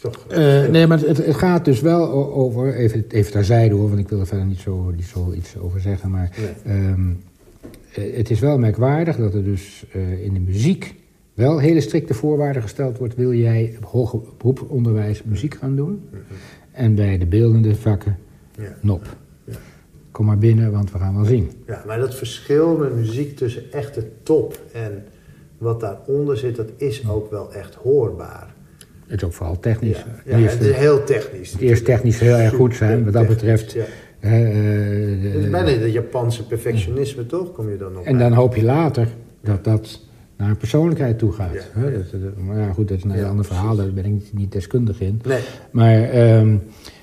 toch-
eh, nee, maar het, het gaat dus wel over, even, even terzijde hoor, want ik wil er verder niet zo, niet zo iets over zeggen, maar
Nee.
ehm, eh, het is wel merkwaardig dat er dus eh, in de muziek wel hele strikte voorwaarden gesteld wordt, wil jij op hoger beroepsonderwijs muziek gaan doen?
Mhm.
En bij de beeldende vakken,
Ja.
nop.
Ja.
Kom maar binnen, want we gaan wel zien.
Ja, maar dat verschil met muziek tussen echte top en wat daaronder zit, dat is ook wel echt hoorbaar.
Het is ook vooral technisch.
Ja, ja,
Eerst-
het is heel technisch.
Eerst technisch heel erg goed zijn, wat dat
Technisch,
betreft.
Ja.
eh,
Het is bijna dat Japanse perfectionisme, toch? Kom je dan op.
en dan hoop je later dat dat naar een persoonlijkheid toe gaat.
Ja.
hè. Dat- dat- maar ja, goed, dat is een heel ander verhaal, daar ben ik niet, niet deskundig in.
Nee,
Maar ehm,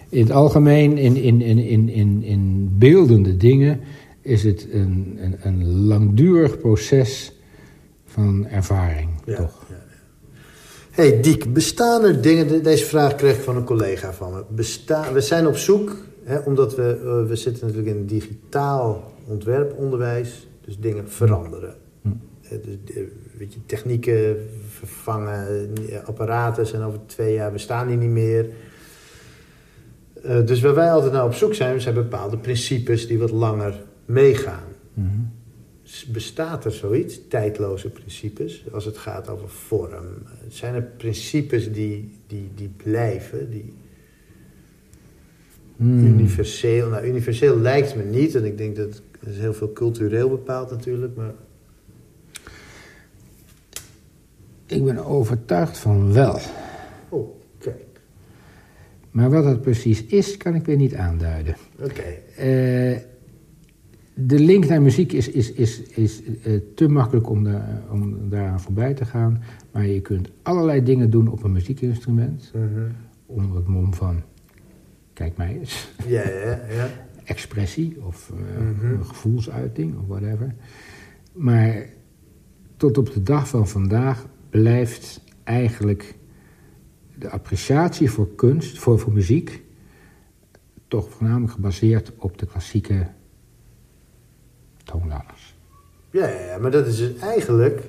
in het algemeen, in, in, in, in, in, in beeldende dingen, is het een, een, een langdurig proces van ervaring, toch?
Hey Diek, bestaan er dingen... de- Deze vraag kreeg ik van een collega van me. Besta, we zijn op zoek, hè, omdat we... eh, we zitten natuurlijk in digitaal ontwerponderwijs. Dus dingen veranderen.
Hm.
Eh, dus, eh, weet je, technieken vervangen, apparaten zijn over twee jaar bestaan die niet meer. Dus waar wij altijd naar op zoek zijn, zijn bepaalde principes die wat langer meegaan. S- Bestaat er zoiets, tijdloze principes, als het gaat over vorm? Zijn er principes die, die, die blijven, die
Hmm.
universeel... Nou, universeel lijkt me niet, en ik denk dat het is heel veel cultureel bepaald natuurlijk, maar...
Ik ben overtuigd van wel.
Oh, kijk.
Maar wat dat precies is, kan ik weer niet aanduiden.
Oké.
Eh, de link naar muziek is, is, is, is eh, te makkelijk om, daar om daaraan voorbij te gaan. Maar je kunt allerlei dingen doen op een muziekinstrument.
Mhm.
Onder het mom van, kijk mij eens,
Ja, ja, ja.
expressie of eh,
Mhm.
gevoelsuiting of whatever. Maar tot op de dag van vandaag blijft eigenlijk de appreciatie voor kunst, voor, voor muziek, toch voornamelijk gebaseerd op de klassieke toonladders.
Ja, ja, maar dat is dus eigenlijk...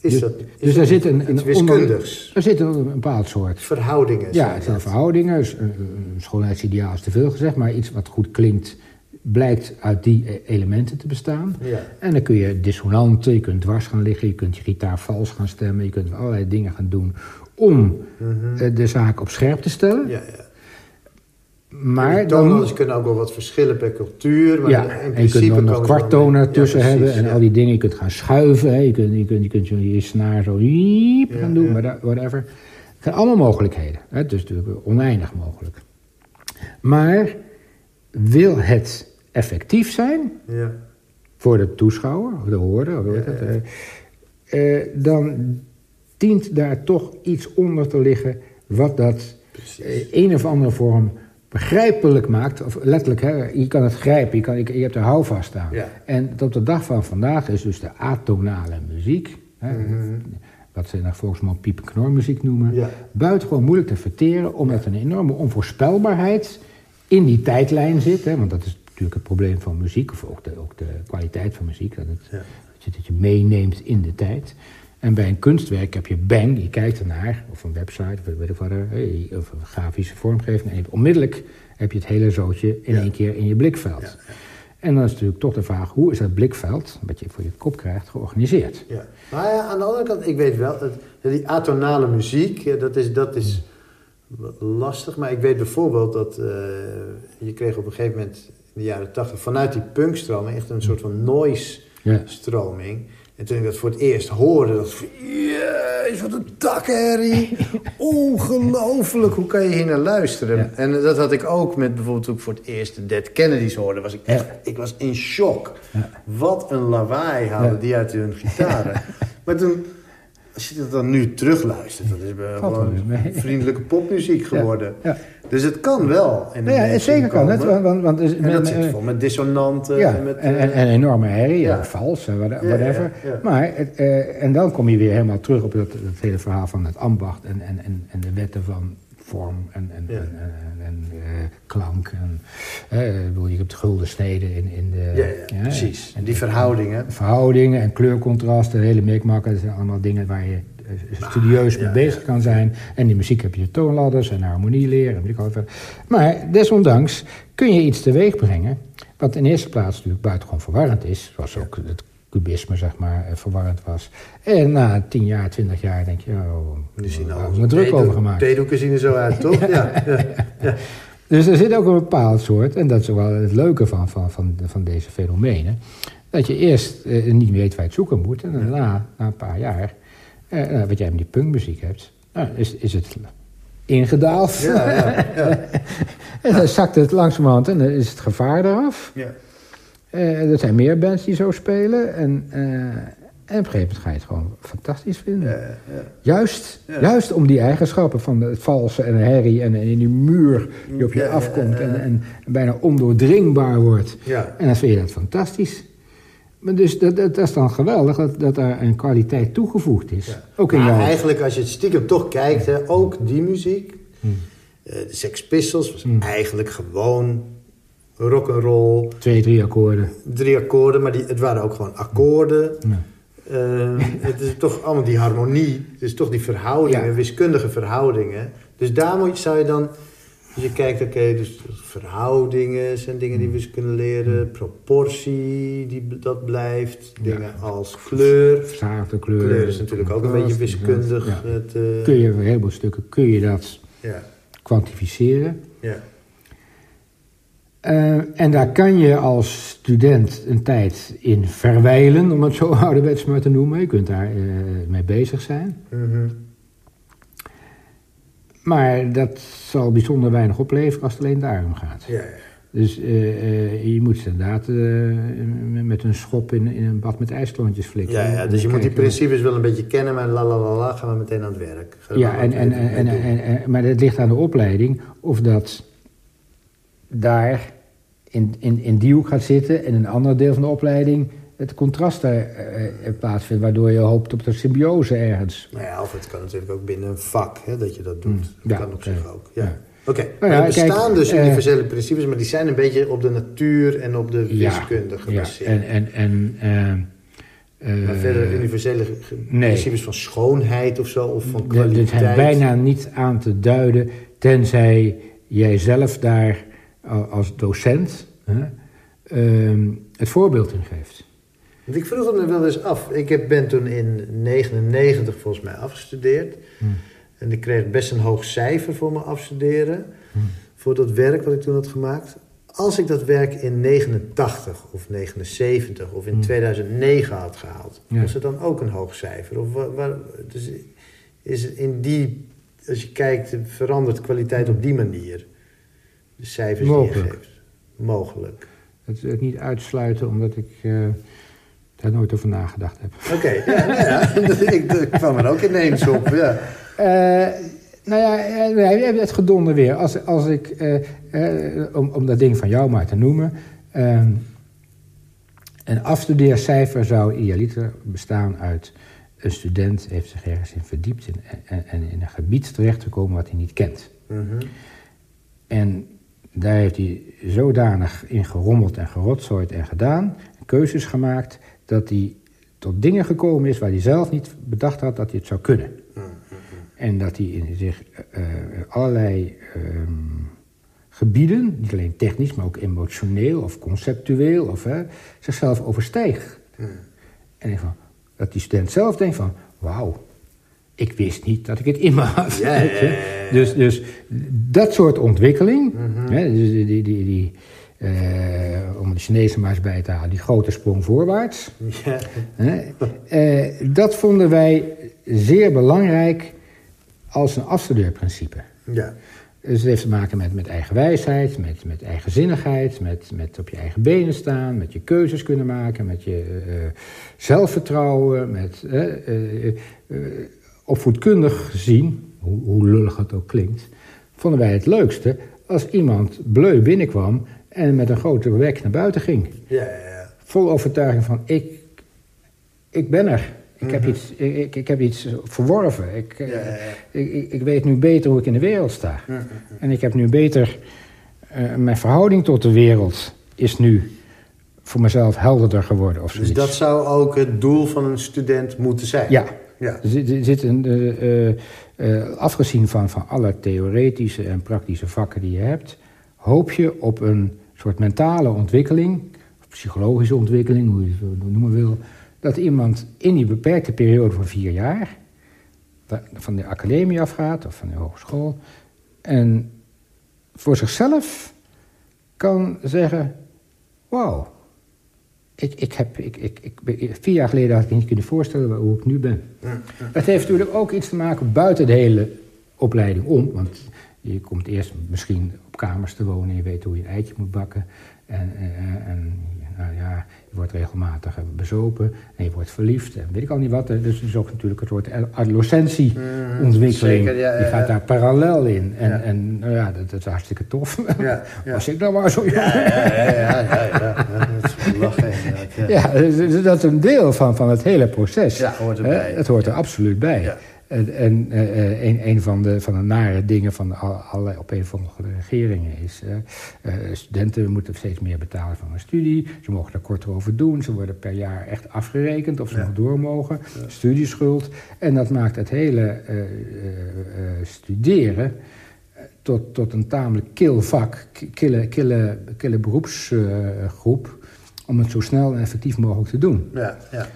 Is
Dus-
dat, is
dus daar zit een- een
wiskundigs.
Er zit een, een bepaald soort.
Verhoudingen
Ja, het zijn verhoudingen. Een, een schoonheidsideaal is te veel gezegd, maar iets wat goed klinkt, blijkt uit die e- elementen te bestaan.
Ja.
En dan kun je dissonanten, je kunt dwars gaan liggen, je kunt je gitaar vals gaan stemmen, je kunt allerlei dingen gaan doen om eh, de zaak op scherp te stellen.
Mhm. Ja, ja.
Maar
toonladders kunnen ook wel wat verschillen per cultuur. Maar
ja,
in
en je kunt dan nog kwarttonen
Ja, precies,
hebben en
ja.
al die dingen. Je kunt gaan schuiven, hè. Je, kunt, je, kunt, je kunt je, je snaar zo jiep
Ja,
gaan doen, whatever. Het zijn allemaal mogelijkheden. Hè. Het is natuurlijk oneindig mogelijk. Maar wil het effectief zijn
Ja.
voor de toeschouwer, of de hoorder, of het, eh, eh, dan dient daar toch iets onder te liggen wat dat
Precies.
eh, een of andere vorm begrijpelijk maakt. Of letterlijk, hè, je kan het grijpen, je, kan, je, je hebt er houvast aan.
Ja.
En tot de dag van vandaag is dus de atonale muziek, hè,
Mhm.
wat ze naar volksmond piepenknormuziek noemen,
Ja.
buitengewoon moeilijk te verteren, omdat er een enorme onvoorspelbaarheid in die tijdlijn zit. Hè, want dat is natuurlijk het probleem van muziek, of ook de, ook de kwaliteit van muziek, dat, het,
Ja.
dat, je, dat je meeneemt in de tijd. En bij een kunstwerk heb je bang, je kijkt ernaar, of een website, of weet ik wat, er, hè, of een grafische vormgeving, en je hebt onmiddellijk heb je het hele zootje in
Ja.
één keer in je blikveld.
Ja, ja.
En dan is natuurlijk toch de vraag, hoe is dat blikveld, wat je voor je kop krijgt, georganiseerd?
Ja. Maar ja, aan de andere kant, ik weet wel, het, die atonale muziek, eh, dat is, dat is lastig. Maar ik weet bijvoorbeeld dat eh, je kreeg op een gegeven moment in de jaren tachtig vanuit die punkstroming echt een soort van noise-stroming. En toen ik dat voor het eerst hoorde, dacht ik jezus, wat een takherrie. Ongelooflijk, hoe kan je hier naar luisteren?
Ja.
En dat had ik ook met bijvoorbeeld toen ik voor het eerst de Dead Kennedys hoorde. Was ik, echt,
Ja.
ik was in shock.
Ja.
Wat een lawaai haalden
Ja.
die uit hun gitaren. maar toen, als je dat dan nu terugluistert, dat is wel gewoon vriendelijke popmuziek geworden.
Ja.
Dus het kan wel. in de
ja, het zeker kan het. Want, want, want
En dat zit
eh,
vol met dissonanten.
Ja,
en met,
en,
eh,
en, en enorme herrie,
Ja.
vals, eh, whatever. Maar, het, eh, en dan kom je weer helemaal terug op dat, dat hele verhaal van het ambacht en, en, en de wetten van vorm en, en,
Ja.
en, en, en, eh, klank. En, ik bedoel, je hebt gulden sneden in, in de...
ja, ja, precies.
En
die verhoudingen.
verhoudingen en kleurcontrasten, hele mikmakken. Dat zijn allemaal dingen waar je eh, studieus mee bezig kan zijn. En de muziek heb je de toonladders en harmonieleer en weet ik wat. Maar desondanks kun je iets teweeg brengen... wat in eerste plaats natuurlijk buitengewoon verwarrend is. Zoals ook het cubisme, zeg maar, eh, verwarrend was. En na tien jaar, twintig jaar denk je... Oh, waar
al
hebben we druk over gemaakt.
Theedoeken zien er zo uit, toch? ja. ja.
Dus er zit ook een bepaald soort, en dat is wel het leuke van, van, van, van deze fenomenen, dat je eerst eh, niet weet waar je het zoeken moet, en daarna, na een paar jaar, eh, nou, wat jij met die punkmuziek hebt, nou, is, is het ingedaald.
Ja, ja, ja.
en dan zakt het langzamerhand en dan is het gevaar eraf.
ja.
Eh, er zijn meer bands die zo spelen, en, eh, en op een gegeven moment ga je het gewoon fantastisch vinden.
Ja, ja.
Juist,
Ja.
juist om die eigenschappen van het valse en herrie en, en die muur die op je afkomt. En, en bijna ondoordringbaar wordt.
Ja.
En dan vind je dat fantastisch. Maar dus dat, dat, dat is dan geweldig dat, dat daar een kwaliteit toegevoegd is. Ook in
maar
jouw...
eigenlijk, als je het stiekem toch kijkt, hè, ook die muziek,
Hmm.
eh, de Sex Pistols, was
Hmm.
eigenlijk gewoon rock'n'roll,
Twee, drie akkoorden.
drie akkoorden, maar die, het waren ook gewoon akkoorden.
Ja.
Eh, het is toch allemaal die harmonie, het is toch die verhoudingen,
Ja.
wiskundige verhoudingen. Dus daar moet je, zou je dan, als je kijkt, oké, dus verhoudingen zijn dingen die we eens kunnen leren, proportie, die, dat blijft, dingen als kleur.
Verzaagde kleur.
Kleur is natuurlijk ook een beetje wiskundig.
Ja.
Het, eh,
Kun je een heleboel stukken kun je dat
ja,
kwantificeren.
ja,
Uh, en daar kan je als student een tijd in verwijlen, om het zo ouderwets maar te noemen. Je kunt daar uh, mee bezig zijn.
Mhm.
Maar dat zal bijzonder weinig opleveren als het alleen daarom gaat.
Ja, ja.
Dus uh, je moet inderdaad met een schop in, in, een bad met ijsklontjes flikken.
Ja, ja dus je moet die principes wel een beetje kennen, maar la la la la gaan we meteen aan het werk.
Ja, en, en, en, en, maar het ligt aan de opleiding of dat daar in, in, in die hoek gaat zitten en in een ander deel van de opleiding het contrast daar uh, plaatsvindt, waardoor je hoopt op de symbiose ergens.
Nou ja, of het kan natuurlijk ook binnen een vak hè, dat je dat doet. Mm, dat
ja,
kan op
okay.
zich ook. Ja.
Ja.
Oké,
Nou ja,
er bestaan
kijk,
dus
eh,
universele principes, maar die zijn een beetje op de natuur en op de wiskunde
Ja,
gebaseerd.
en, en, en eh,
maar
eh,
verder universele
nee.
principes van schoonheid of zo, of van
dit- dit
kwaliteit.
zijn bijna niet aan te duiden, tenzij jij zelf daar als docent hè, ehm, het voorbeeld in geeft.
Want ik vroeg het me wel eens af. Ik heb, ben toen in 99 volgens mij afgestudeerd.
Hmm.
En ik kreeg best een hoog cijfer voor mijn afstuderen. Voor dat werk wat ik toen had gemaakt. Als ik dat werk in 89 of 79 of in
Hmm.
2009 had gehaald,
Ja.
was het dan ook een hoog cijfer? Of waar, waar- dus is het in die, als je kijkt, verandert kwaliteit op die manier? De cijfers die
Mogelijk.
je geeft. Mogelijk.
Het, het niet uitsluiten, omdat ik eh, daar nooit over nagedacht heb.
Oké, ja, nou ja, ik, ik kwam er ook ineens op. Ja.
Eh, nou ja, eh, het gedonder weer. Als, als ik, om, om dat ding van jou maar te noemen... een afstudeercijfer zou idealiter bestaan uit... een student heeft zich ergens in verdiept... in- en, en in een gebied terecht te komen wat hij niet kent.
Mhm.
En daar heeft hij zodanig in gerommeld en gerotzooid en gedaan... keuzes gemaakt dat hij tot dingen gekomen is... waar hij zelf niet bedacht had dat hij het zou kunnen. En dat hij in zich eh, eh, allerlei ehm, gebieden, niet alleen technisch, maar ook emotioneel of conceptueel, of, hè, zichzelf overstijgt. En ik van, dat die student zelf denkt van, wauw, ik wist niet dat ik het in me had.
Ja, ja.
Dus, dus dat soort ontwikkeling,
Mhm.
hè, dus die, die, die, eh, om de Chinese maar eens bij te halen, die grote sprong voorwaarts,
Ja.
Hè? Eh, dat vonden wij zeer belangrijk als een afstudeerprincipe.
ja.
Dus het heeft te maken met, met eigen wijsheid, met, met eigenzinnigheid, met, met op je eigen benen staan, met je keuzes kunnen maken, met je eh, zelfvertrouwen, met opvoedkundig gezien, hoe, hoe lullig het ook klinkt, vonden wij het leukste als iemand bleu binnenkwam en met een grote bek naar buiten ging
Ja, ja, ja.
vol overtuiging van ik, ik ben er. Ik, heb iets, ik, ik, heb iets verworven. Ik, eh,
Ja, ja, ja.
Ik, ik, weet nu beter hoe ik in de wereld sta.
Mhm.
En ik heb nu beter... eh, mijn verhouding tot de wereld is nu voor mezelf helderder geworden. Of
Dus dat zou ook het doel van een student moeten zijn?
Ja.
Ja.
Zit, zit een, eh, eh, eh, afgezien van, van alle theoretische en praktische vakken die je hebt... hoop je op een soort mentale ontwikkeling... psychologische ontwikkeling, hoe je het noemen wil... dat iemand in die beperkte periode van vier jaar... van de academie afgaat of van de hogeschool... en voor zichzelf kan zeggen... wauw, ik, ik heb, ik, ik, vier jaar geleden had ik niet kunnen voorstellen hoe ik nu ben. Dat heeft natuurlijk ook iets te maken buiten de hele opleiding om. Want je komt eerst misschien op kamers te wonen, je weet hoe je een eitje moet bakken. En, en, en nou ja, je wordt regelmatig bezopen en je wordt verliefd en weet ik al niet wat. Dus het is ook natuurlijk het soort adolescentieontwikkeling.
ja, ja,
Die gaat daar parallel in. En,
Ja.
en nou ja, dat, dat is hartstikke tof.
Ja, ja.
Als ik nou maar zo...
Ja, ja, ja, ja, ja, ja. Dat is wel lachen inderdaad. Ja.
Ja, dus- dus dat is een deel van, van het hele proces.
Ja, hoort erbij.
Hè, Het hoort er absoluut bij. En, en eh, een, een van, de, van de nare dingen van al- allerlei opeenvolgende regeringen is... eh, eh, studenten moeten steeds meer betalen van hun studie. Ze mogen er korter over doen. Ze worden per jaar echt afgerekend of ze
Ja.
nog door mogen. Studieschuld. En dat maakt het hele studeren tot, tot een tamelijk kil vak, ki- kille, kille, kille beroepsgroep... om het zo snel en effectief mogelijk te doen.
Ja, ja.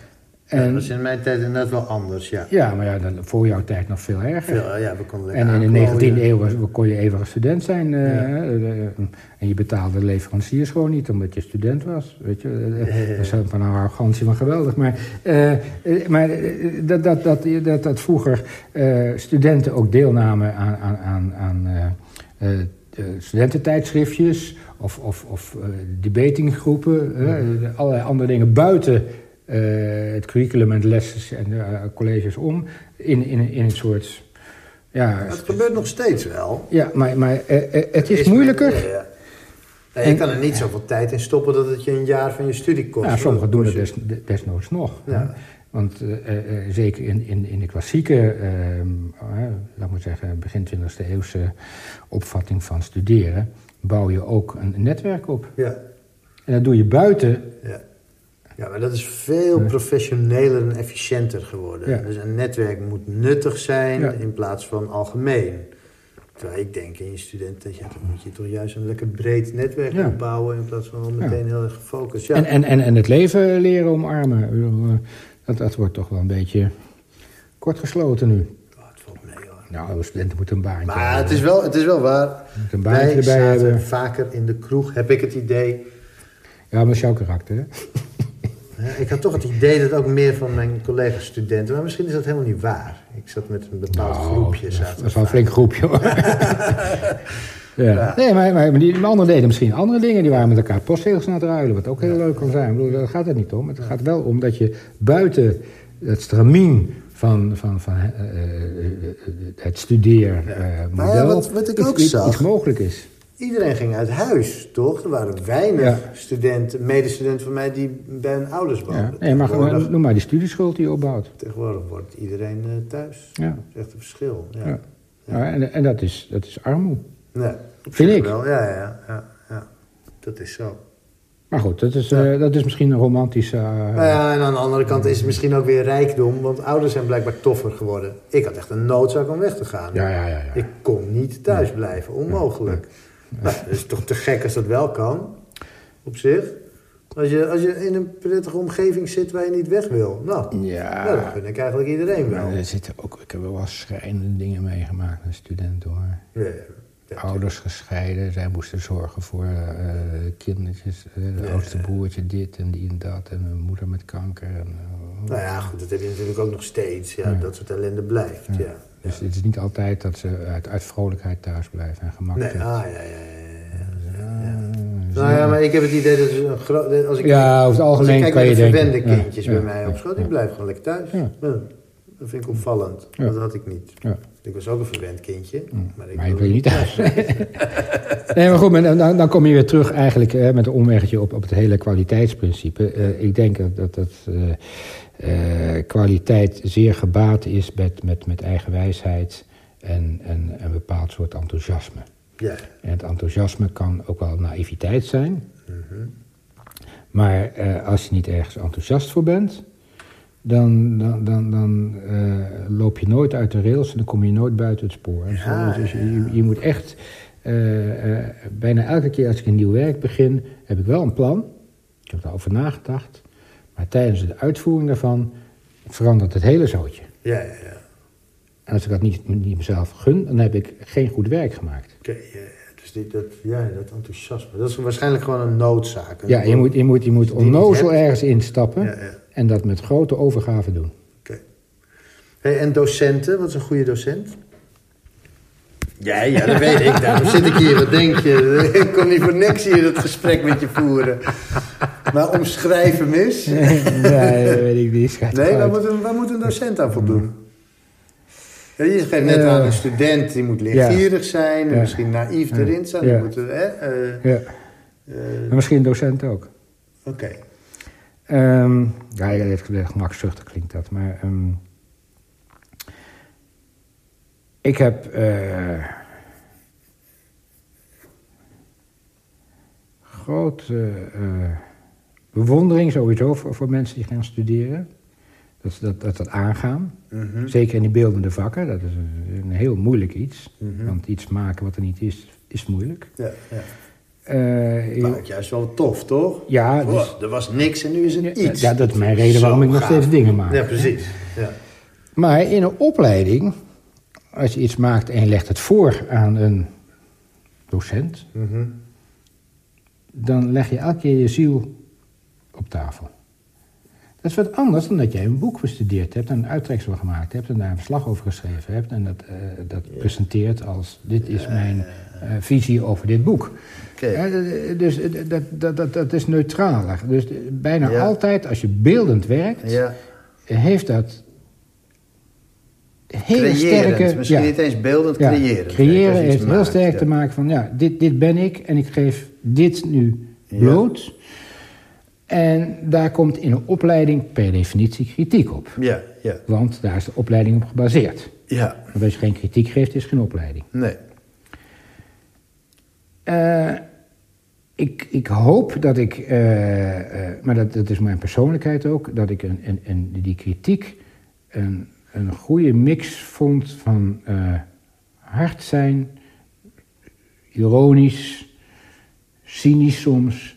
En, dat was in mijn tijd inderdaad wel anders, ja.
Ja, maar ja, dan, voor jouw tijd nog veel erger.
Veel, ja, we konden
En in de
aanklooien.
19e eeuw was, kon je eeuwig student zijn. eh,
Ja.
eh, eh, en je betaalde de leveranciers gewoon niet, omdat je student was. Weet je? Dat is van een arrogantie van geweldig. Maar, maar dat, dat, dat, dat, dat vroeger studenten ook deelnamen aan, aan, aan, aan studententijdschriftjes... of, of, of debatinggroepen, allerlei andere dingen buiten... eh, het curriculum en de lessen en de eh, colleges om... in, in, in een soort... Ja,
Het gebeurt nog steeds wel.
ja, maar, maar eh, het is
Is-
moeilijker.
Ja. Nee, je kan er niet zoveel tijd in stoppen dat het je een jaar van je studie kost.
Ja, sommigen doen het des, desnoods nog.
Ja.
Want zeker in, in, in de klassieke, eh, laat maar zeggen, begin 20e eeuwse opvatting van studeren, bouw je ook een netwerk op.
Ja,
En dat doe je buiten.
ja. Ja, maar dat is veel professioneler en efficiënter geworden.
Ja.
Dus een netwerk moet nuttig zijn
Ja.
in plaats van algemeen. Terwijl ik denk in je studenten, ja, dan moet je toch juist een lekker breed netwerk
Ja.
opbouwen in plaats van meteen heel erg gefocust. Ja.
En, en, en, en het leven leren omarmen. Eh, dat, dat wordt toch wel een beetje kortgesloten nu.
Oh, het valt mee hoor.
Nou, de studenten moeten een baantje
Maar
hebben.
het is wel, het is wel waar.
Een baantje
Wij
erbij hebben.
vaker in de kroeg, heb ik het idee.
Ja, maar dat is jouw karakter, hè?
Ik had toch het idee dat ook meer van mijn collega-studenten, maar misschien is dat helemaal niet waar. Ik zat met een bepaald groepje.
dat is wel een flink groepje hoor. ja. Nee, maar, maar, die anderen deden misschien andere dingen. Die waren met elkaar postzegels aan het ruilen, wat ook heel leuk kan zijn. Ik bedoel, daar gaat het niet om. Het gaat wel om dat je buiten het stramien van, van, van eh, eh, eh, het studeermodel
Maar wat- wat ik ook
iets,
zag-
iets mogelijk is.
Iedereen ging uit huis, toch? Er waren weinig
Ja.
studenten, medestudenten van mij die bij hun ouders
Ja.
woonden.
Nee, maar gewoon, noem maar die studieschuld die je opbouwt.
tegenwoordig wordt iedereen eh, thuis.
Ja.
Dat is echt een verschil. Ja.
Ja. Ja, en, en dat, is, dat is armoe.
Nee,
Vind ik.
Wel. Ja, ja, ja, ja. Dat is zo.
Maar goed, dat is, eh, dat is misschien een romantische... eh,
Nou ja, en aan de andere kant is het misschien ook weer rijkdom, want ouders zijn blijkbaar toffer geworden. Ik had echt een noodzaak om weg te gaan.
ja, ja, ja. ja.
Ik kon niet thuis blijven, onmogelijk. Nou, dat is toch te gek als dat wel kan, op zich. Als je, als je in een prettige omgeving zit waar je niet weg wil. Nou,
Ja.
nou, dat gun ik eigenlijk iedereen wel.
Maar er zitten ook, ik heb wel schrijnende dingen meegemaakt als student hoor.
Ja, ja.
Ouders gescheiden, zij moesten zorgen voor eh, kindertjes. eh, de
Ja.
oudste broertje dit en die en dat. En een moeder met kanker. En, eh,
Nou ja, goed, dat heb je natuurlijk ook nog steeds. Ja,
Ja.
Dat soort ellende blijft, ja.
Dus het is niet altijd dat ze uit, uit vrolijkheid thuis blijven en gemak
Nee, ah, ja, ja, ja, ja. ja. Nou ja, maar ik heb het idee dat ze een groot... Als ik,
Ja, over het algemeen
kijk
kan
naar
je
de verwende kindjes bij mij op school, die blijven gewoon lekker thuis. Dat vind ik opvallend. Dat had ik niet. Ik was ook een verwend kindje. Maar ik,
Maar ik
wilde
wil niet thuis. nee, maar goed, maar dan, dan kom je weer terug eigenlijk eh, met een omweggetje op, op het hele kwaliteitsprincipe. Eh, ik denk dat, dat, dat eh, kwaliteit zeer gebaat is met, met, met eigen wijsheid en, en een bepaald soort enthousiasme.
Ja.
En het enthousiasme kan ook wel naïviteit zijn.
Mhm.
Maar eh, als je niet ergens enthousiast voor bent, dan, dan, dan, dan eh, loop je nooit uit de rails en dan kom je nooit buiten het spoor. Dus,
Ja,
dus je, je moet echt, bijna elke keer als ik een nieuw werk begin, heb ik wel een plan. Ik heb erover nagedacht. Maar tijdens de uitvoering daarvan verandert het hele zootje.
Ja, ja, ja.
En als ik dat niet, niet mezelf gun, dan heb ik geen goed werk gemaakt.
Oké, ja, ja. dus die, dat, ja, dat enthousiasme. Dat is waarschijnlijk gewoon een noodzaak. Een-
Ja, je moet, je moet, je moet onnozel ergens instappen
Ja, ja.
en dat met grote overgave doen.
Oké. Hey, en docenten, wat is een goede docent? Ja, ja, dat weet ik. Daarom zit ik hier. Wat denk je? Ik kom niet voor niks hier dat gesprek met je voeren. Maar omschrijf hem eens.
nee, dat weet ik niet. Schijt
Nee, waar moet, een, waar moet een docent aan voldoen? Ja, je geeft net aan een student, die moet leergierig zijn, en misschien naïef erin staan.
Ja.
Die moet, eh, eh,
Ja,
eh,
en misschien docent ook.
Oké.
Ehm ja, even gemakzuchtig klinkt dat, maar... ehm, ik heb... eh, grote bewondering sowieso voor, voor mensen die gaan studeren. Dat ze dat, dat, dat aangaan.
Mhm.
Zeker in die beeldende vakken. Dat is een, een heel moeilijk iets.
Mhm.
Want iets maken wat er niet is, is moeilijk.
Ja, ja. Nou, ook juist wel tof, toch?
ja, dus,
er was niks en nu is er iets.
ja, dat is mijn reden waarom ik nog steeds dingen maak.
Ja, precies. Ja.
Maar in een opleiding, als je iets maakt en je legt het voor aan een docent,
Mhm.
dan leg je elke keer je ziel op tafel. Dat is wat anders dan dat jij een boek bestudeerd hebt en een uittreksel gemaakt hebt en daar een verslag over geschreven hebt en dat, eh, dat presenteert als dit is mijn eh, visie over dit boek. D- dus eh, dat, dat, dat, dat is neutraler. Dus eh, bijna
Ja.
altijd als je beeldend werkt,
Ja.
heeft dat hele
Creërend.
sterke...
Misschien niet eens beeldend,
Ja,
creëren.
creëren heeft heel sterk te maken van, ja, dit, dit ben ik en ik geef dit nu bloot. En daar komt in een opleiding per definitie kritiek op.
Ja, ja,
Want daar is de opleiding op gebaseerd.
ja.
Want als je geen kritiek geeft, is geen opleiding.
Nee.
Eh, ik, ik hoop dat ik, eh, eh, maar dat, dat is mijn persoonlijkheid ook, dat ik een, een, een, die kritiek een, een goede mix vond van hard zijn, ironisch, cynisch soms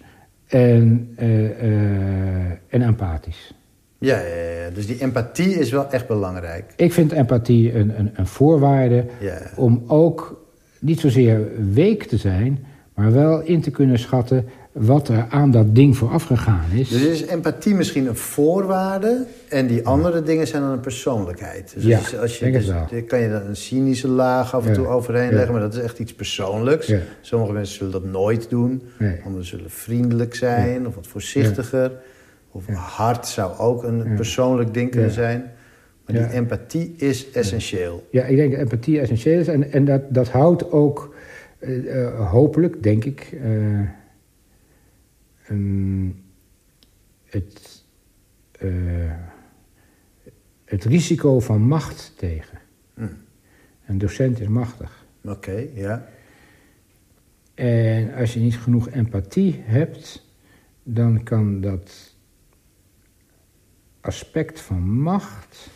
en, eh, eh, en empathisch.
Ja, ja, ja, dus die empathie is wel echt belangrijk.
Ik vind empathie een, een, een voorwaarde
Ja.
om ook niet zozeer week te zijn, maar wel in te kunnen schatten wat er aan dat ding vooraf gegaan is.
Dus is empathie misschien een voorwaarde en die andere dingen zijn dan een persoonlijkheid. Dus
Ja,
als je, als je,
denk het
dus,
wel.
kan je dan een cynische laag af en
Ja,
toe overheen
ja.
leggen, maar dat is echt iets persoonlijks. Sommige mensen zullen dat nooit doen,
Nee.
anderen zullen vriendelijk zijn of wat voorzichtiger. Of hard zou ook een persoonlijk ding kunnen zijn. Maar die empathie is essentieel.
Ja, ik denk dat empathie essentieel is. En, en dat, dat houdt ook, eh, eh, hopelijk, denk ik, eh, ehm, het, eh, het risico van macht tegen.
Hm.
Een docent is machtig.
Oké, ja.
En als je niet genoeg empathie hebt, dan kan dat aspect van macht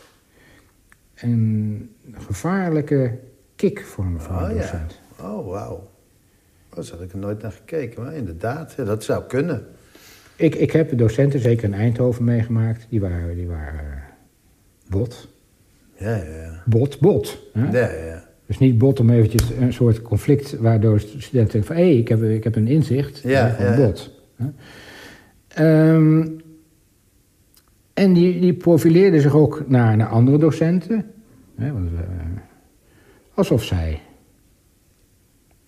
een gevaarlijke kick vormen voor
Oh
een
ja.
docent.
Oh, wauw. Zo had ik er nooit naar gekeken, maar inderdaad, ja, dat zou kunnen.
Ik, ik heb docenten, zeker in Eindhoven, meegemaakt. Die waren, die waren bot.
Ja, ja, ja.
Bot, bot. Hè?
Ja, ja.
Dus niet bot om eventjes een soort conflict... waardoor studenten denken van... hé, hey, ik, heb, ik heb een inzicht.
Ja, ja,
bot. Hè? Ehm, en die, die profileerden zich ook naar, naar andere docenten. Hè, want, eh, alsof zij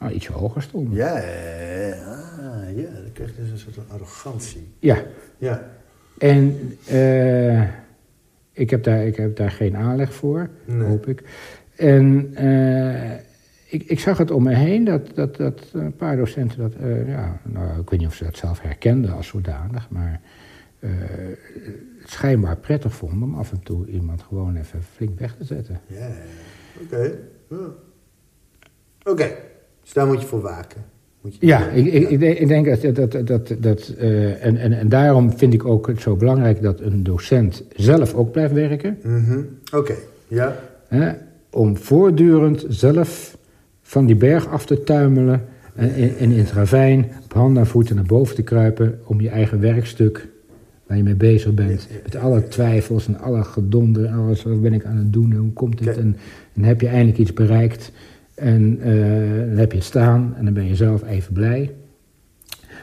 nou, ietsje hoger stonden.
Ja, ja, ja. Ah, ja, dan krijg je dus een soort van arrogantie.
ja.
Ja.
En eh, ik, heb daar, ik heb daar geen aanleg voor,
Nee.
hoop ik. En eh, ik, ik zag het om me heen dat, dat, dat een paar docenten dat, eh, ja, nou, ik weet niet of ze dat zelf herkenden als zodanig, maar het schijnbaar prettig vonden om af en toe iemand gewoon even flink weg te zetten.
Ja, ja, ja. Oké. Ja. Dus daar moet je voor waken. Moet je
Ja, ik, ik, ik denk- dat, dat, dat, dat eh, en, en, en daarom vind ik ook het zo belangrijk dat een docent zelf ook blijft werken.
Mhm. Oké, ja.
Hè, om voortdurend zelf van die berg af te tuimelen en, en in het ravijn op handen en voeten naar boven te kruipen om je eigen werkstuk waar je mee bezig bent. Met alle twijfels en alle gedonder en alles, wat ben ik aan het doen en hoe komt dit? En heb je eindelijk iets bereikt en eh, dan heb je het staan en dan ben je zelf even blij.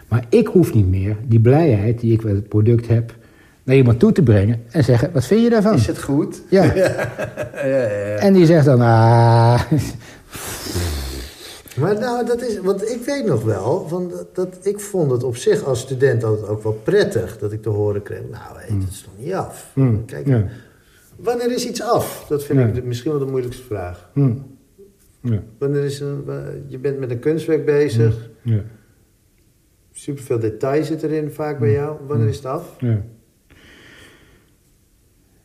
Maar ik hoef niet meer die blijheid die ik met het product heb naar iemand toe te brengen en zeggen, wat vind je daarvan?
Is het goed?
Ja.
ja, ja, ja.
En die zegt dan, ah,
Maar nou, dat is, want ik weet nog wel, van dat, dat, ik vond het op zich als student altijd ook wel prettig dat ik te horen kreeg, nou, hé, dat is nog niet af.
Mm,
Kijk,
ja.
wanneer is iets af? Dat vind ik de- misschien wel de moeilijkste vraag.
hm, ja,
Wanneer is een, je bent met een kunstwerk bezig,
ja,
superveel detail zit erin vaak bij jou. Wanneer is het af?
ja.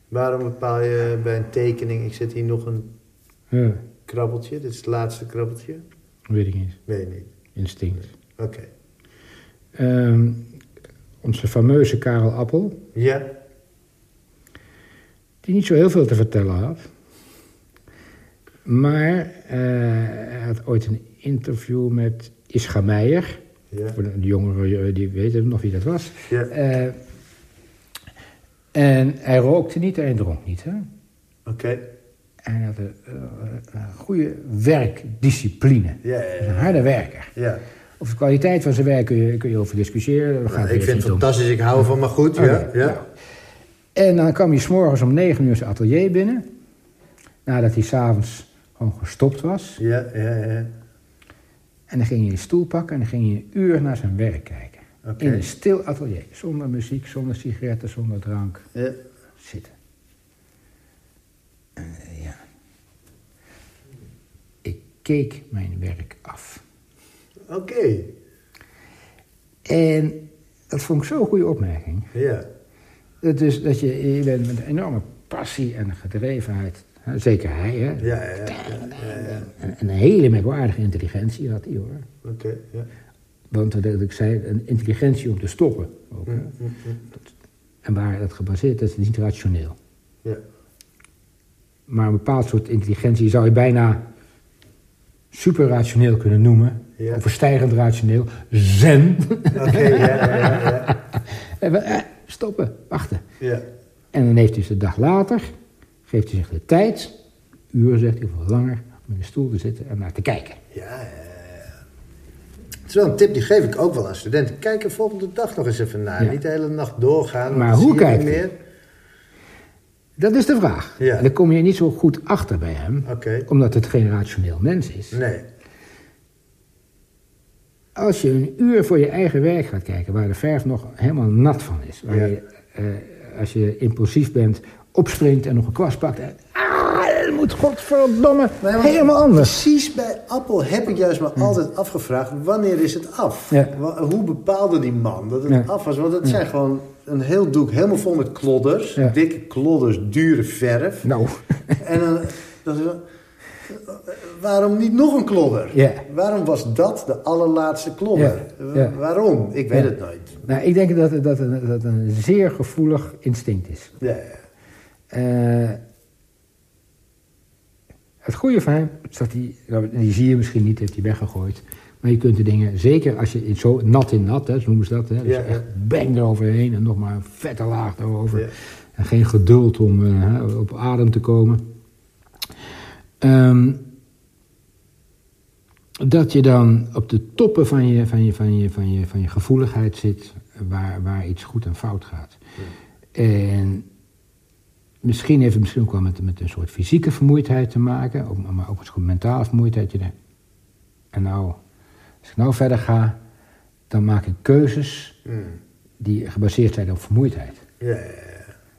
Waarom bepaal je bij een tekening, ik zet hier nog een
ja,
krabbeltje, dit is het laatste krabbeltje?
weet ik niet.
Weet je niet.
Instinct.
Oké.
Ehm, onze fameuze Karel Appel,
Ja.
die niet zo heel veel te vertellen had. Maar eh, hij had ooit een interview met Ischa Meijer. Ja. Voor de jongeren eh, die weten nog wie dat was.
Ja.
Eh, en hij rookte niet en hij dronk niet. Hè?
Oké.
En hij had een, een goede werkdiscipline.
Ja, ja, ja.
Een harde werker.
Ja.
Over de kwaliteit van zijn werk kun je, kun je over discussiëren.
Nou, ik vind het
om.
fantastisch, ik hou ervan, maar goed. Ja, ja.
nou. En dan kwam hij s'morgens om negen uur zijn atelier binnen. Nadat hij s'avonds gewoon gestopt was.
Ja, ja, ja.
En dan ging hij een stoel pakken en dan ging hij een uur naar zijn werk kijken. In een stil atelier. Zonder muziek, zonder sigaretten, zonder drank.
Ja.
Zitten. En, eh, ja. Ik keek mijn werk af.
Oké.
En dat vond ik zo'n goede opmerking.
Ja.
Het is dat je, je bent met een enorme passie en gedrevenheid. Zeker hij, hè?
Ja, ja, ja. ja, ja.
En een hele merkwaardige intelligentie had hij hoor.
Oké, ja.
Want dat ik zei, een intelligentie om te stoppen. Ook.
Mm, mm, mm.
En waar dat gebaseerd is, is niet rationeel.
Ja.
Maar een bepaald soort intelligentie zou je bijna superrationeel kunnen noemen.
Ja.
Overstijgend rationeel. Zen.
Oké, ja, ja,
eh, stoppen, wachten.
Ja.
En dan heeft hij dus de dag later, geeft hij zich de tijd, uren zegt hij, of langer, om in de stoel te zitten en naar te kijken.
Ja, ja, ja. Het is wel een tip, die geef ik ook wel aan studenten. Kijk er volgende dag nog eens even naar.
Ja.
Niet de hele nacht doorgaan.
Maar hoe kijkt hij?
meer.
Dat is de vraag.
Ja.
En daar kom je niet zo goed achter bij hem,
Oké.
omdat het geen rationeel mens is.
Nee.
Als je een uur voor je eigen werk gaat kijken, waar de verf nog helemaal nat van is, waar
Ja.
je, eh, als je impulsief bent, opspringt en nog een kwast pakt, en, ah, dat moet godverdomme
Nee,
helemaal anders.
Precies bij Appel heb ik juist me altijd afgevraagd... wanneer is het af?
Ja.
Hoe bepaalde die man dat het
Ja.
af was? Want het zijn gewoon een heel doek helemaal vol met klodders.
Ja.
Dikke klodders, dure verf.
Nou,
En dan... dat is wel- waarom niet nog een klodder? Waarom was dat de allerlaatste klodder? Waarom? Ik weet het nooit.
nou, ik denk dat dat een, dat een zeer gevoelig instinct is.
Ja, ja.
Eh, het goede van hem is dat hij, nou, die zie je misschien niet, heeft hij weggegooid. Maar je kunt de dingen, zeker als je in zo nat in nat, hè, zo noemen ze dat, hè, dus
Ja, ja.
echt bang eroverheen en nog maar een vette laag erover.
Ja.
En geen geduld om eh, hè, op adem te komen. Ehm, dat je dan op de toppen van je, van je, van je, van je, van je gevoeligheid zit, waar, waar iets goed en fout gaat. En misschien heeft het misschien ook wel met, met een soort fysieke vermoeidheid te maken, ook- maar ook een soort mentale vermoeidheid. Je denkt, en nou, als ik nou verder ga, dan maak ik keuzes
Hmm.
die gebaseerd zijn op vermoeidheid.
Ja, ja, ja.